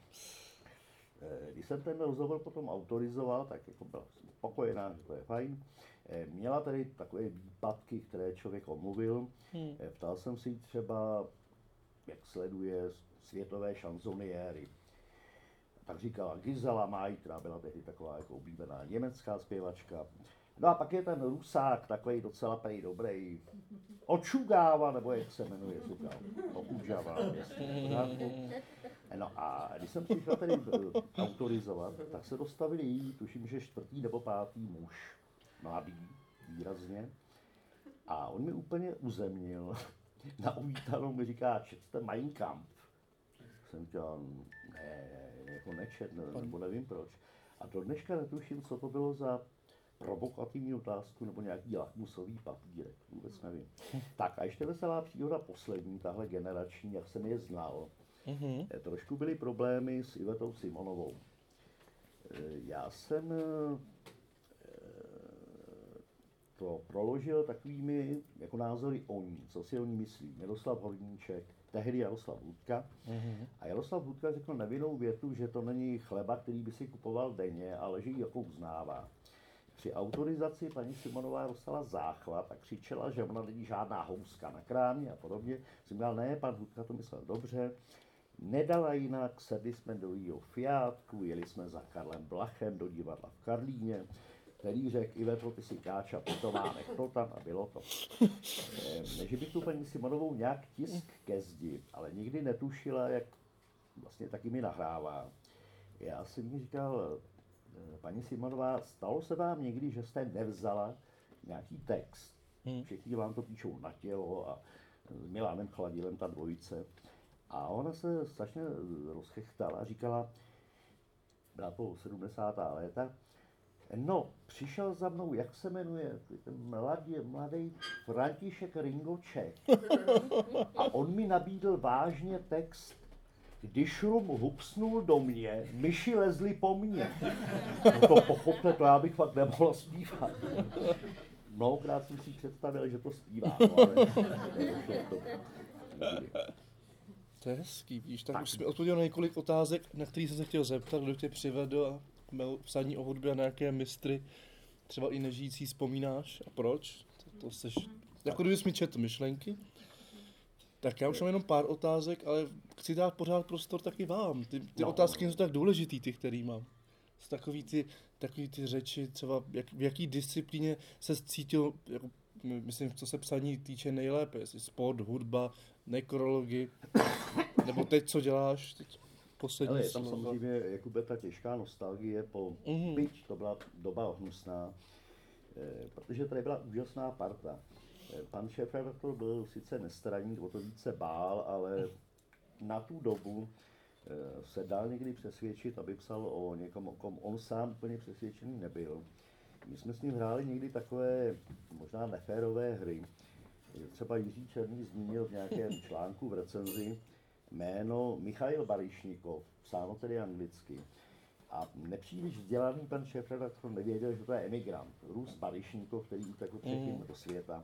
Eh, když jsem ten rozhovor potom autorizoval, tak jako byla spokojená, že to je fajn. Eh, měla tady takové výpadky, které člověk omluvil. Hmm. Ptal jsem si třeba, jak sleduje světové šanzoniéry. Tak říkala Gizela Maj, která byla tehdy taková jako oblíbená německá zpěvačka. No a pak je ten Rusák, takový docela prej dobrý. Očugáva, nebo jak se jmenuje, říkal. Očugáva, No a když jsem přišel tady eh, autorizovat, tak se dostavili jí, tuším, že čtvrtý nebo pátý muž. Mladý, výrazně. A on mi úplně uzemnil. Na uvítanou mi říká, četste Mein Kampf jsem říkal, ne, jako nečet, ne, nebo nevím proč. A do dneška netuším, co to bylo za provokativní otázku nebo nějaký lakmusový papírek, vůbec nevím. Tak a ještě veselá příhoda poslední, tahle generační, jak jsem je znal. Mm-hmm. Trošku byly problémy s Ivetou Simonovou. Eh, já jsem eh, to proložil takovými jako názory o ní, co si o ní myslí. Miroslav Horníček, tehdy Jaroslav Hudka. Mm-hmm. A Jaroslav Hudka řekl nevinnou větu, že to není chleba, který by si kupoval denně, ale že ji jako uznává. Při autorizaci paní Simonová dostala záchvat a křičela, že ona není žádná houska na krámě a podobně. Jsem říkal, ne, pan Hudka to myslel dobře. Nedala jinak, sedli jsme do jejího Fiatku, jeli jsme za Karlem Blachem do divadla v Karlíně který řekl, Iveto, ty si káča, to má, nech to tam a bylo to. Ne, že bych tu paní Simonovou nějak tisk ke zdi, ale nikdy netušila, jak vlastně taky mi nahrává. Já jsem mi říkal, eh, paní Simonová, stalo se vám někdy, že jste nevzala nějaký text? Hmm. Všichni vám to píšou na tělo a s Milánem Chladilem ta dvojice. A ona se strašně rozchechtala a říkala, byla to 70. léta, No, přišel za mnou, jak se jmenuje, ten mladý, mladý František Ringoček. A on mi nabídl vážně text když rum hupsnul do mě, myši lezly po mně. No to pochopte, to já bych fakt nemohl zpívat. Mnohokrát jsem si představil, že to zpívá, no, ale To je hezký, víš, tak, tak. už jsi mi odpověděl na několik otázek, na který jsem se chtěl zeptat, kdo tě přivedl a měl psaní o hudbě a na nějaké mistry, třeba i nežijící vzpomínáš a proč? To, to seš, jako kdybys mi četl myšlenky. Tak já už mám jenom pár otázek, ale chci dát pořád prostor taky vám. Ty, ty no, otázky jsou tak důležitý, ty, který mám. Jsou takový ty, takový ty řeči, třeba jak, v jaký disciplíně se cítil, jako, myslím, co se psaní týče nejlépe, jestli sport, hudba, nekrology, nebo teď co děláš, teď poslední Ale je tam slova. samozřejmě Jakube ta těžká nostalgie po, mm. byť to byla doba hnusná, eh, protože tady byla úžasná parta. Eh, pan šéf byl sice nestraník, o to více bál, ale na tu dobu eh, se dal někdy přesvědčit, aby psal o někom, o kom on sám úplně přesvědčený nebyl. My jsme s ním hráli někdy takové možná neférové hry. Třeba Jiří Černý zmínil v nějakém článku v recenzi jméno Michail Barišnikov, psáno tedy anglicky. A nepříliš vzdělaný pan šéf nevěděl, že to je emigrant. Rus Barišníkov, který utekl předtím mm. do světa.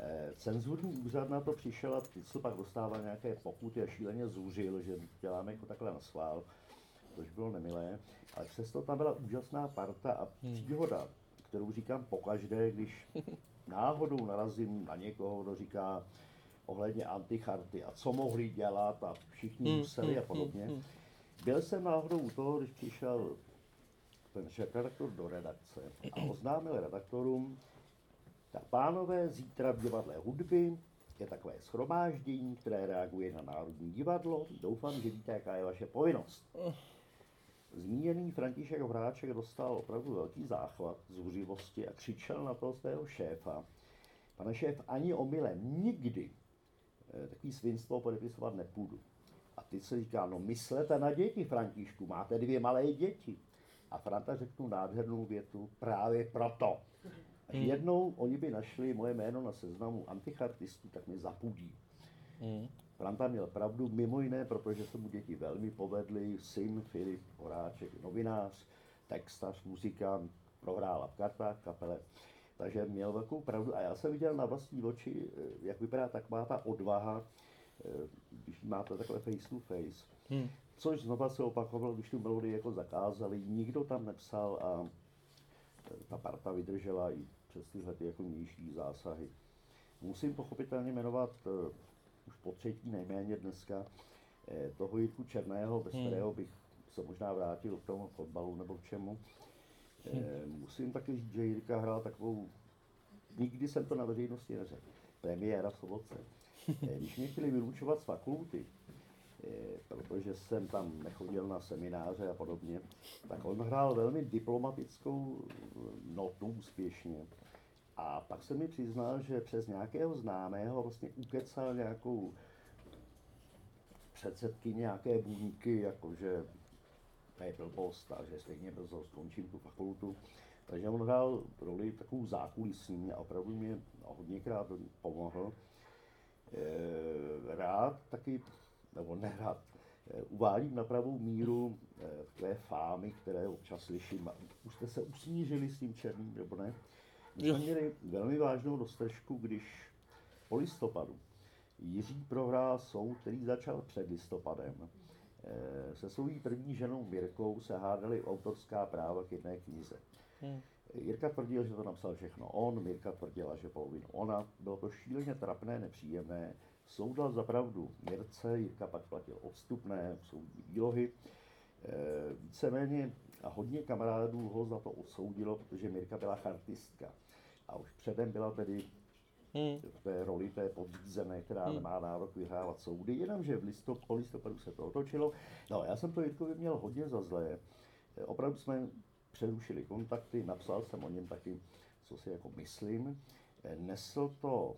Eh, cenzurní úřad na to přišel a se pak dostával nějaké pokuty a šíleně zúřil, že děláme jako takhle na schvál, což bylo nemilé. Ale přesto tam byla úžasná parta a hmm. příhoda, kterou říkám pokaždé, když náhodou narazím na někoho, kdo říká ohledně anticharty a co mohli dělat a všichni hmm, museli a hmm, podobně. Byl jsem náhodou u toho, když přišel ten šéf redaktor do redakce a oznámil redaktorům, tak pánové, zítra v divadle hudby je takové schromáždění, které reaguje na Národní divadlo. Doufám, že víte, jaká je vaše povinnost. Zmíněný František Hráček dostal opravdu velký záchvat zuřivosti a křičel na toho svého šéfa. Pane šéf, ani omylem nikdy takový svinstvo podepisovat nepůjdu. A ty se říká, no myslete na děti, Františku, máte dvě malé děti. A Franta řekl tu nádhernou větu, právě proto. Až hmm. jednou oni by našli moje jméno na seznamu antichartistů, tak mě zapudí. Hmm. Franta měl pravdu, mimo jiné, protože se mu děti velmi povedly. Syn Filip Horáček, novinář, textař, muzikant, prohrála v kartách kapele. Takže měl velkou pravdu a já jsem viděl na vlastní oči, eh, jak vypadá taková ta odvaha, eh, když máte takhle face to face. Hmm. Což znova se opakovalo, když tu melodii jako zakázali, nikdo tam nepsal a eh, ta parta vydržela i přes tyhle ty jako nižší zásahy. Musím pochopitelně jmenovat uh, už po třetí nejméně dneska eh, toho Jirku Černého, bez hmm. kterého bych se možná vrátil k tomu fotbalu nebo k čemu. Eh, musím taky říct, že Jirka hrál takovou, nikdy jsem to na veřejnosti neřekl, premiéra v Soboce. Eh, když mě chtěli vylučovat z fakulty, eh, protože jsem tam nechodil na semináře a podobně, tak on hrál velmi diplomatickou notu úspěšně. A pak se mi přiznal, že přes nějakého známého vlastně ukecal nějakou předsedky nějaké buňky, jakože to je blbost a že stejně brzo skončím tu fakultu. Takže on hrál roli takovou zákulisní a opravdu mě hodněkrát pomohl. Eh, rád taky, nebo nerád, eh, uvádím na pravou míru eh, tvé fámy, které občas slyším. Už jste se usmířili s tím černým, nebo ne? My jsme měli velmi vážnou dostržku, když po listopadu Jiří prohrál soud, který začal před listopadem. Eh, se svou první ženou Mirkou se hádali autorská práva k jedné knize. Hmm. Jirka tvrdil, že to napsal všechno on, Mirka tvrdila, že polovinu ona. Bylo to šíleně trapné, nepříjemné. Soud dal za pravdu Mirce, Jirka pak platil odstupné, soudní výlohy. E, víceméně a hodně kamarádů ho za to odsoudilo, protože Mirka byla chartistka a už předem byla tedy hmm. v té roli té podřízené, která hmm. nemá nárok vyhrávat soudy, jenomže v listop, po listopadu se to otočilo. No, já jsem to Jirkovi měl hodně za zlé. Opravdu jsme přerušili kontakty, napsal jsem o něm taky, co si jako myslím. Nesl to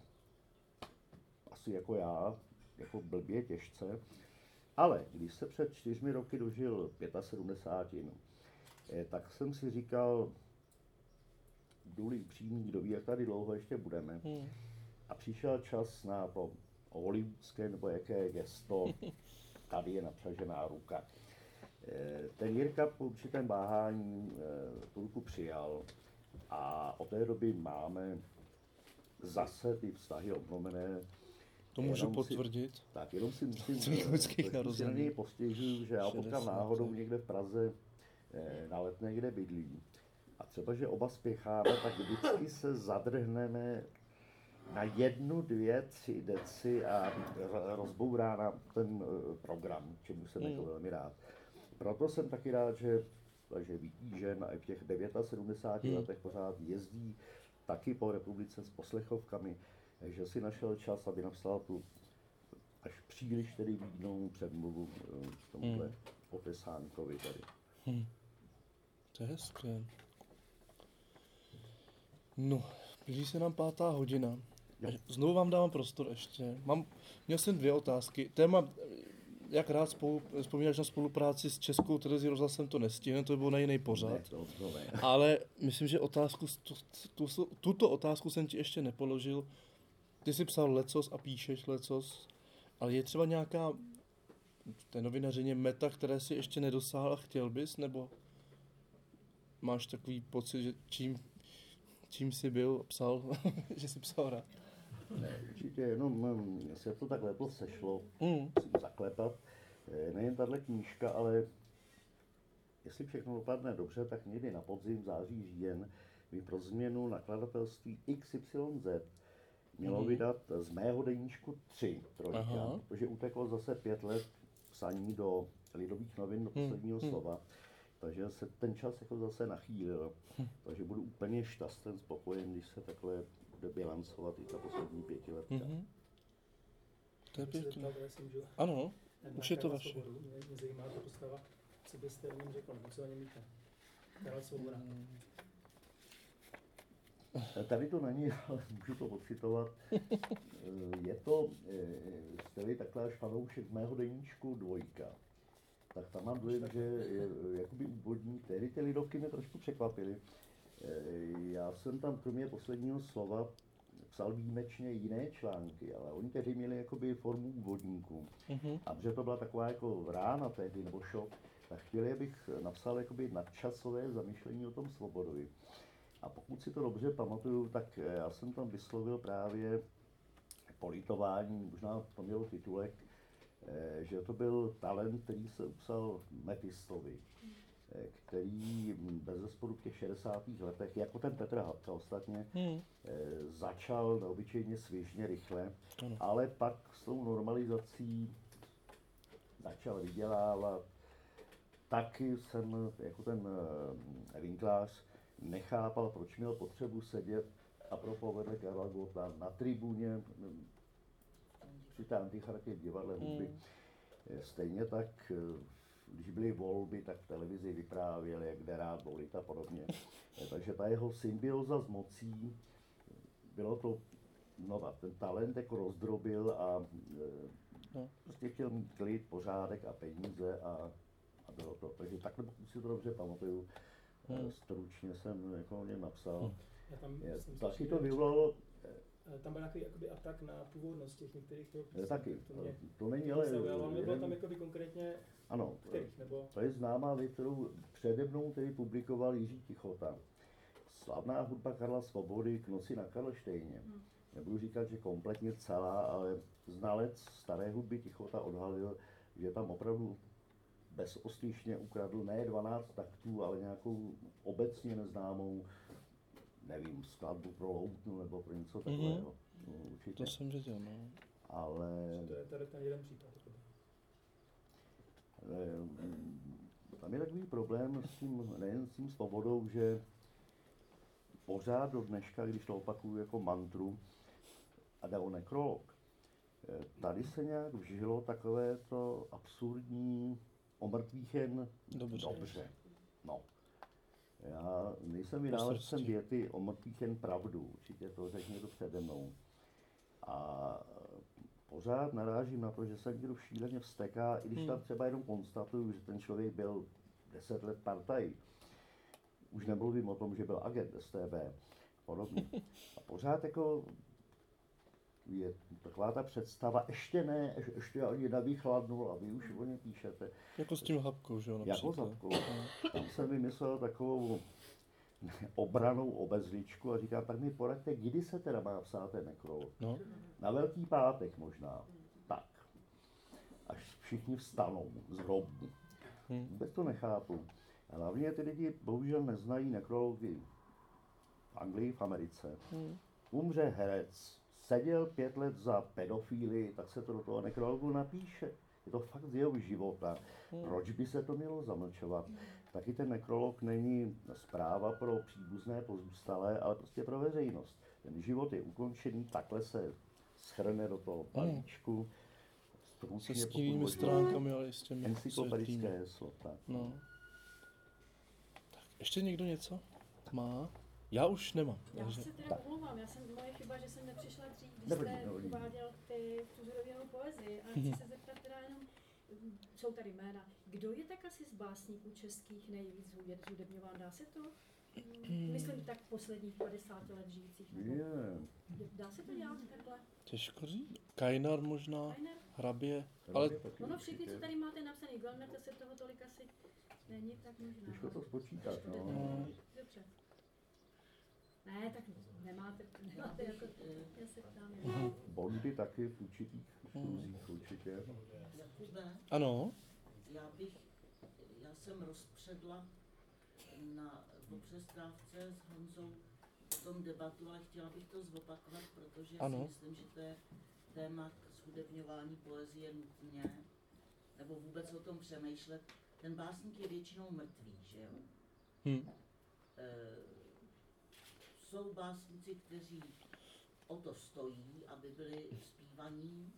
asi jako já, jako blbě těžce, ale když se před čtyřmi roky dožil 75, eh, tak jsem si říkal, budu přímý, kdo ví, jak tady dlouho ještě budeme. Hmm. A přišel čas na to hollywoodské nebo jaké gesto, tady je napřažená ruka. Eh, ten Jirka po určitém váhání eh, tu ruku přijal a od té doby máme zase ty vztahy obnovené. To můžu jenom potvrdit. Si, tak, jenom si musím, narození. postěžuju, že já pokud náhodou někde v Praze eh, na letné, kde bydlím, a třeba, že oba spěcháme, tak vždycky se zadrhneme na jednu, dvě, tři deci a rozbourá nám ten eh, program, čemu jsem jako hmm. jako velmi rád. Proto jsem taky rád, že, že vidí, že na v těch 79 hmm. letech pořád jezdí taky po republice s poslechovkami, že si našel čas, aby napsal tu až příliš tedy výdnou předmluvu k tomuhle hmm. otesánkovi tady. Hmm. To je hezké. No, blíží se nám pátá hodina. Znovu vám dávám prostor ještě. Mám, měl jsem dvě otázky. Téma, jak rád spolu, vzpomínáš na spolupráci s Českou televizí rozhlasem, to nestihne, to by bylo na jiný pořad. Ne, to, to ne. Ale myslím, že otázku, tu, tu, tuto otázku jsem ti ještě nepoložil. Ty jsi psal lecos a píšeš lecos, ale je třeba nějaká té novinařině meta, které si ještě nedosáhl a chtěl bys, nebo máš takový pocit, že čím, čím jsi byl, psal, že jsi psal rád? Ne, určitě jenom mm, se to tak lepo sešlo, mm. musím zaklepat. Eh, nejen tahle knížka, ale jestli všechno dopadne dobře, tak někdy na podzim, září, říjen by pro změnu nakladatelství XYZ mělo mm. vydat z mého deníčku tři trojka, protože uteklo zase pět let psaní do lidových novin do hmm, posledního mm. slova. Takže se ten čas jako zase nachýlil. Hm. Takže budu úplně šťastný, spokojen, když se takhle bude bilancovat i ta poslední pětiletka. Mm-hmm. To je pěkně. Ano, už je to vaše. Mě, zajímá ta postava, co byste o něm řekl, co o něm víte. Karel Svoboda. Mm. Tady to není, ale můžu to odcitovat. Je to, jste vy takhle až fanoušek mého deníčku dvojka. Tak tam mám dojem, že je jakoby úvodní, tehdy ty lidovky mě trošku překvapily Eh, já jsem tam kromě posledního slova psal výjimečně jiné články, ale oni tehdy měli jakoby formu úvodníků. Mm-hmm. A protože to byla taková jako rána tehdy, nebo šok, tak chtěli, abych napsal jakoby nadčasové zamýšlení o tom Svobodovi. A pokud si to dobře pamatuju, tak eh, já jsem tam vyslovil právě politování, možná to mělo titulek, že to byl talent, který se upsal Mefistovi který bez zesporu v těch 60. letech, jako ten Petr Hadka ostatně, hmm. Eh, začal neobyčejně svěžně rychle, ano. ale pak s tou normalizací začal vydělávat. Taky jsem, jako ten eh, vinklář, nechápal, proč měl potřebu sedět a pro vedle Karla Gota na tribuně antichartě v divadle hudby. Hmm. Eh, stejně tak když byly volby, tak v televizi vyprávěl, jak jde rád volit a podobně. Takže ta jeho symbioza s mocí, bylo to, no ten talent jako rozdrobil a e, no. prostě chtěl mít klid, pořádek a peníze a, a bylo to. Takže takhle, si to dobře pamatuju, hmm. stručně jsem jako o něm napsal. Hmm. Já tam, je, taky to vyvolalo Eh, tam byl nějaký jakoby atak na původnost těch některých těch písní. Taky, to, mě, to není ale... Zaujalo, nebylo tam jakoby konkrétně ano, kterých, nebo... to je známá věc, kterou přede mnou tedy publikoval Jiří Tichota. Slavná hudba Karla Svobody k noci na Karlštejně. Hmm. Nebudu říkat, že kompletně celá, ale znalec staré hudby Tichota odhalil, že tam opravdu bezostyšně ukradl ne 12 taktů, ale nějakou obecně neznámou nevím, skladbu pro loutnu nebo pro něco mhm. takového. Mm-hmm. určitě. To jsem viděl, no. Ale... To je tady ten jeden případ. Tam je takový problém s tím, nejen s tím svobodou, že pořád do dneška, když to opakuju jako mantru, a jde o nekrolog, eh, tady se nějak vžilo takové to absurdní o mrtvých jen dobře. dobře. No. Já nejsem vynálezcem věty o mrtvých jen pravdu, určitě to řekne někdo přede mnou. A pořád narážím na to, že se někdo šíleně vsteká, i když hmm. tam třeba jenom konstatuju, že ten člověk byl deset let partaj. Už nemluvím o tom, že byl agent STB podobně. A pořád jako je taková ta představa, ještě ne, ještě ani nevychladnul a vy už o ně píšete. Jako s tím Hapkou, že jo? Jako s Hapkou. Tam jsem vymyslel takovou obranou obezličku a říká, tak mi poraďte, kdy se teda má psát ten nekrolog. No. Na Velký pátek možná. Tak. Až všichni vstanou z hrobu. Hmm. Vůbec to nechápu. A hlavně ty lidi bohužel neznají nekrology v Anglii, v Americe. Hmm. Umře herec, seděl pět let za pedofíly, tak se to do toho nekrologu napíše. Je to fakt z jeho života. Proč by se to mělo zamlčovat? Taky ten nekrolog není zpráva pro příbuzné pozůstalé, ale prostě pro veřejnost. Ten život je ukončený, takhle se schrne do toho balíčku. Se možno. stránkami, ale i s těmi Encyklopedické heslo. Tak. No. Tak, ještě někdo něco má? Já už nemám. Já Takže... se teda omlouvám, já jsem, moje chyba, že jsem nepřišla dřív, když jste nevadí. uváděl ty tuzurověnou poezii. A chci se zeptat teda jenom, jsou tady jména, kdo je tak asi z básníků českých nejvíc hudeb- zhudebňován, dá se to? Mm, Myslím tak posledních 50 let žijících. nebo- Je. Dá se to dělat takhle? Těžko říct. Kajnar možná, Rainer? hrabě, ale taky Ono všichni, co tady máte napsaný, Glenmete se toho tolik asi není, tak možná. Těžko to spočítat, Těžko no. Dobře. Ne, tak nemáte, nemáte jako, já se ptám. jenom. Bondy taky v určitých kruzích určitě. Jakube, ano. já bych, já jsem rozpředla na po přestávce s Honzou o tom debatu, ale chtěla bych to zopakovat, protože Ano. si myslím, že to je téma k zhudebňování poezie nutně, nebo vůbec o tom přemýšlet. Ten básník je většinou mrtvý, že jo? Hm. Eh, jsou básníci, kteří o to stojí, aby byli zpívaní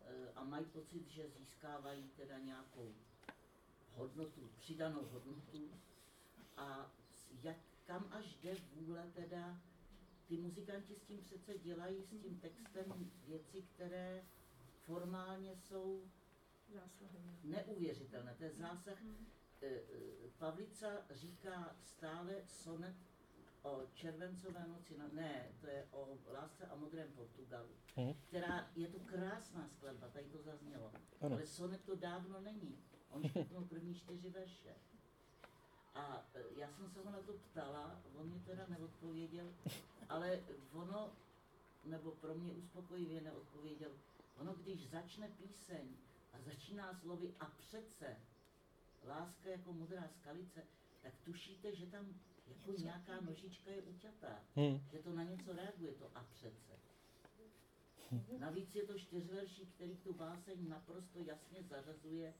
eh, a mají pocit, že získávají teda nějakou hodnotu, přidanou hodnotu a jak, kam až jde vůle teda, ty muzikanti s tím přece dělají s tím textem věci, které formálně jsou Zásahy. neuvěřitelné. To je zásah. Eh, eh, Pavlica říká stále sonet o červencové noci, na, ne, to je o lásce a modrém Portugalu, Hm. která, je to krásná skladba, tady to zaznělo, Ano. ale sonet to dávno není. On škrtnul první čtyři verše. A eh, já jsem se ho na to ptala, on mi teda neodpověděl, ale ono, nebo pro mě uspokojivě neodpověděl, ono když začne píseň a začíná slovy a přece, láska jako modrá skalice, tak tušíte, že tam jako nějaká nožička je uťatá, Hm. že to na něco reaguje, to a přece. Navíc je to čtyřverší, který tu báseň naprosto jasně zařazuje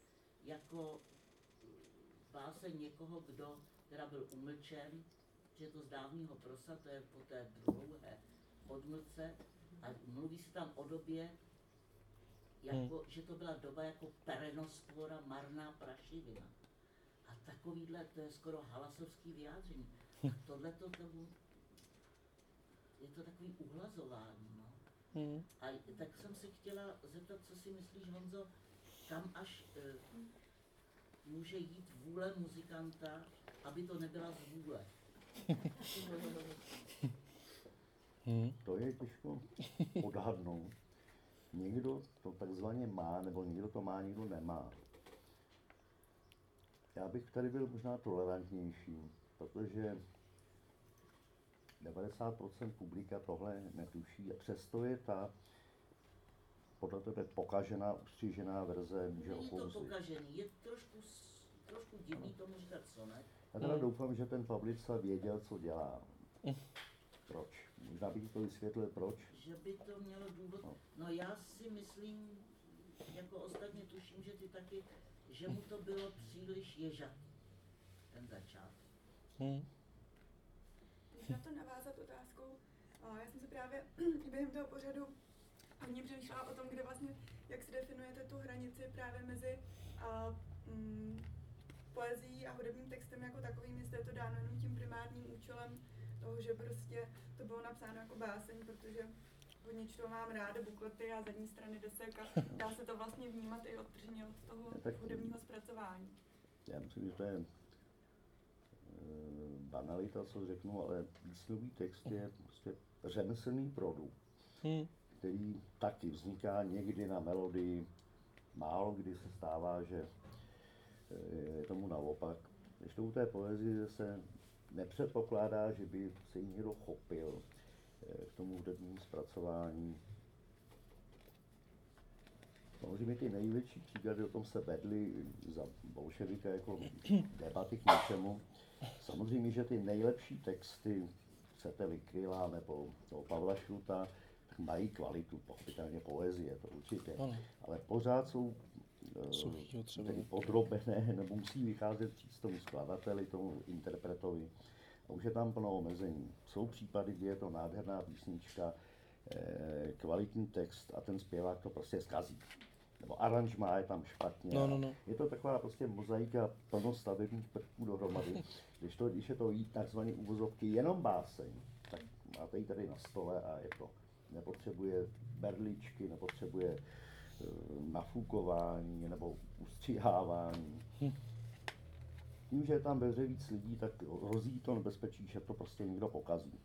jako báseň někoho, kdo teda byl umlčen, že je to z dávního prosa, to je po té dlouhé odmlce a mluví se tam o době, jako, že to byla doba jako perenospora, marná prašivina. Takovýhle, to je skoro halasovský vyjádření. A tohle to tomu, je to takový uhlazování, no. Hm. A tak jsem se chtěla zeptat, co si myslíš, Honzo, kam až e, může jít vůle muzikanta, aby to nebyla zvůle. Hm. To je těžko odhadnout. Někdo to takzvaně má, nebo někdo to má, někdo nemá. Já bych tady byl možná tolerantnější, protože 90% publika tohle netuší a přesto je ta podle tebe pokažená, ustřížená verze může Není to pokažený, je trošku, trošku divný tomu říkat sonet. Já teda doufám, že ten Pavlica věděl, co dělá. Proč? Možná bych to vysvětlil, proč. Že by to mělo důvod. No. No já si myslím, jako ostatně tuším, že ty taky, že mu to bylo příliš ježatý, ten začátek. Hm. Když na to navázat otázkou, a já jsem se právě během toho pořadu hodně přemýšlela o tom, kde vlastně, jak si definujete tu hranici právě mezi a, mm, poezí a hudebním textem jako takovým, jestli je to dáno jenom tím primárním účelem toho, že prostě to bylo napsáno jako báseň, protože hodně čtu, mám ráda buklety a zadní strany desek a dá se to vlastně vnímat i odtrženě od toho Tak- hudebního zpracování. Já myslím, že to je eh, banalita, co řeknu, ale písňový text je prostě řemeslný produkt, Hm. který taky vzniká někdy na melodii. Málo kdy se stává, že eh, je tomu naopak. Když to u té poezie se nepředpokládá, že by se jí někdo chopil k tomu hudebnímu zpracování. Samozřejmě ty největší příklady o tom se vedly za bolševika jako debaty k něčemu. Samozřejmě, že ty nejlepší texty, chcete Vykryla nebo toho Pavla Šruta, tak mají kvalitu, pochopitelně poezie, to určitě. Ale pořád jsou eh, třeba. tedy podrobené, nebo musí vycházet vstříc tomu skladateli, tomu interpretovi. A už je tam plno omezení. Jsou případy, kdy je to nádherná písnička, eh, kvalitní text a ten zpěvák to prostě zkazí. Nebo aranžmá je tam špatně. No, no, no. Je to taková prostě mozaika plno stavebních prvků dohromady. Když, to, když je to jít takzvané uvozovky jenom báseň, tak máte ji tady na stole a je to. Nepotřebuje berličky, nepotřebuje eh, nafukování nebo ustřihávání. Tím, že je tam ve hře víc lidí, tak hrozí to nebezpečí, že to prostě někdo pokazí.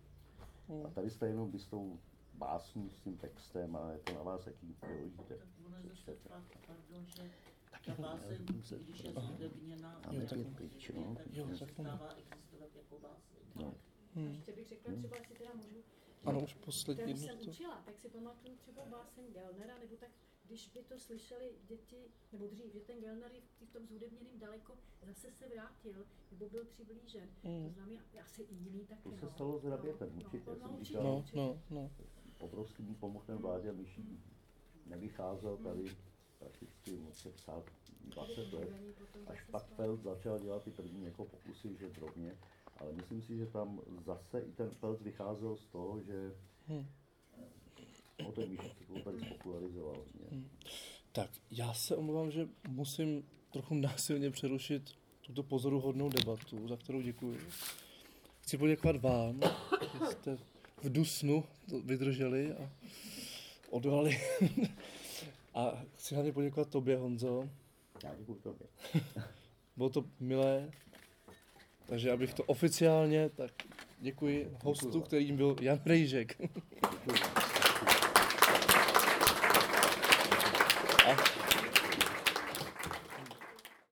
A tady jste jenom vy s tou básní, s tím textem a je to na vás, jaký vyložíte. Tak ono je zase přečtete. fakt, pardon, že Tak ta jako, báseň, se- když je tak- pět pryč, no. tak existovat jako báseň. No. Hmm. Ještě bych řekla třeba, jestli teda můžu, Ano, už poslední jednu jsem učila, tak si pamatuju třeba báseň Gelnera, nebo tak, když by to slyšeli děti, nebo dřív, že ten Gelner v tom zhudebněným daleko, zase se vrátil, nebo byl přiblížen. Mm. To znamená, asi i jiný taky. To se no. stalo s Hrabětem, No, určitě, no, jsem určitě, říkal. No, určitě. no, no. Obrovský mu pomohl ten Vládě Myší. Nevycházel tady prakticky moc psát 20 let. Až pak. Feld začal dělat ty první jako pokusy, že drobně. Ale myslím si, že tam zase i ten Feld vycházel z toho, že Hmm. No, ten Myší to tady spopularizoval. hodně. Tak, já se omlouvám, že musím trochu násilně přerušit tuto pozoruhodnou debatu, za kterou děkuji. Chci poděkovat vám, že jste v dusnu to vydrželi a odolali. a chci hlavně poděkovat tobě, Honzo. Já děkuji tobě. Bylo to milé, takže abych to oficiálně, tak děkuji hostu, kterým byl Jan Rejžek. Děkuji.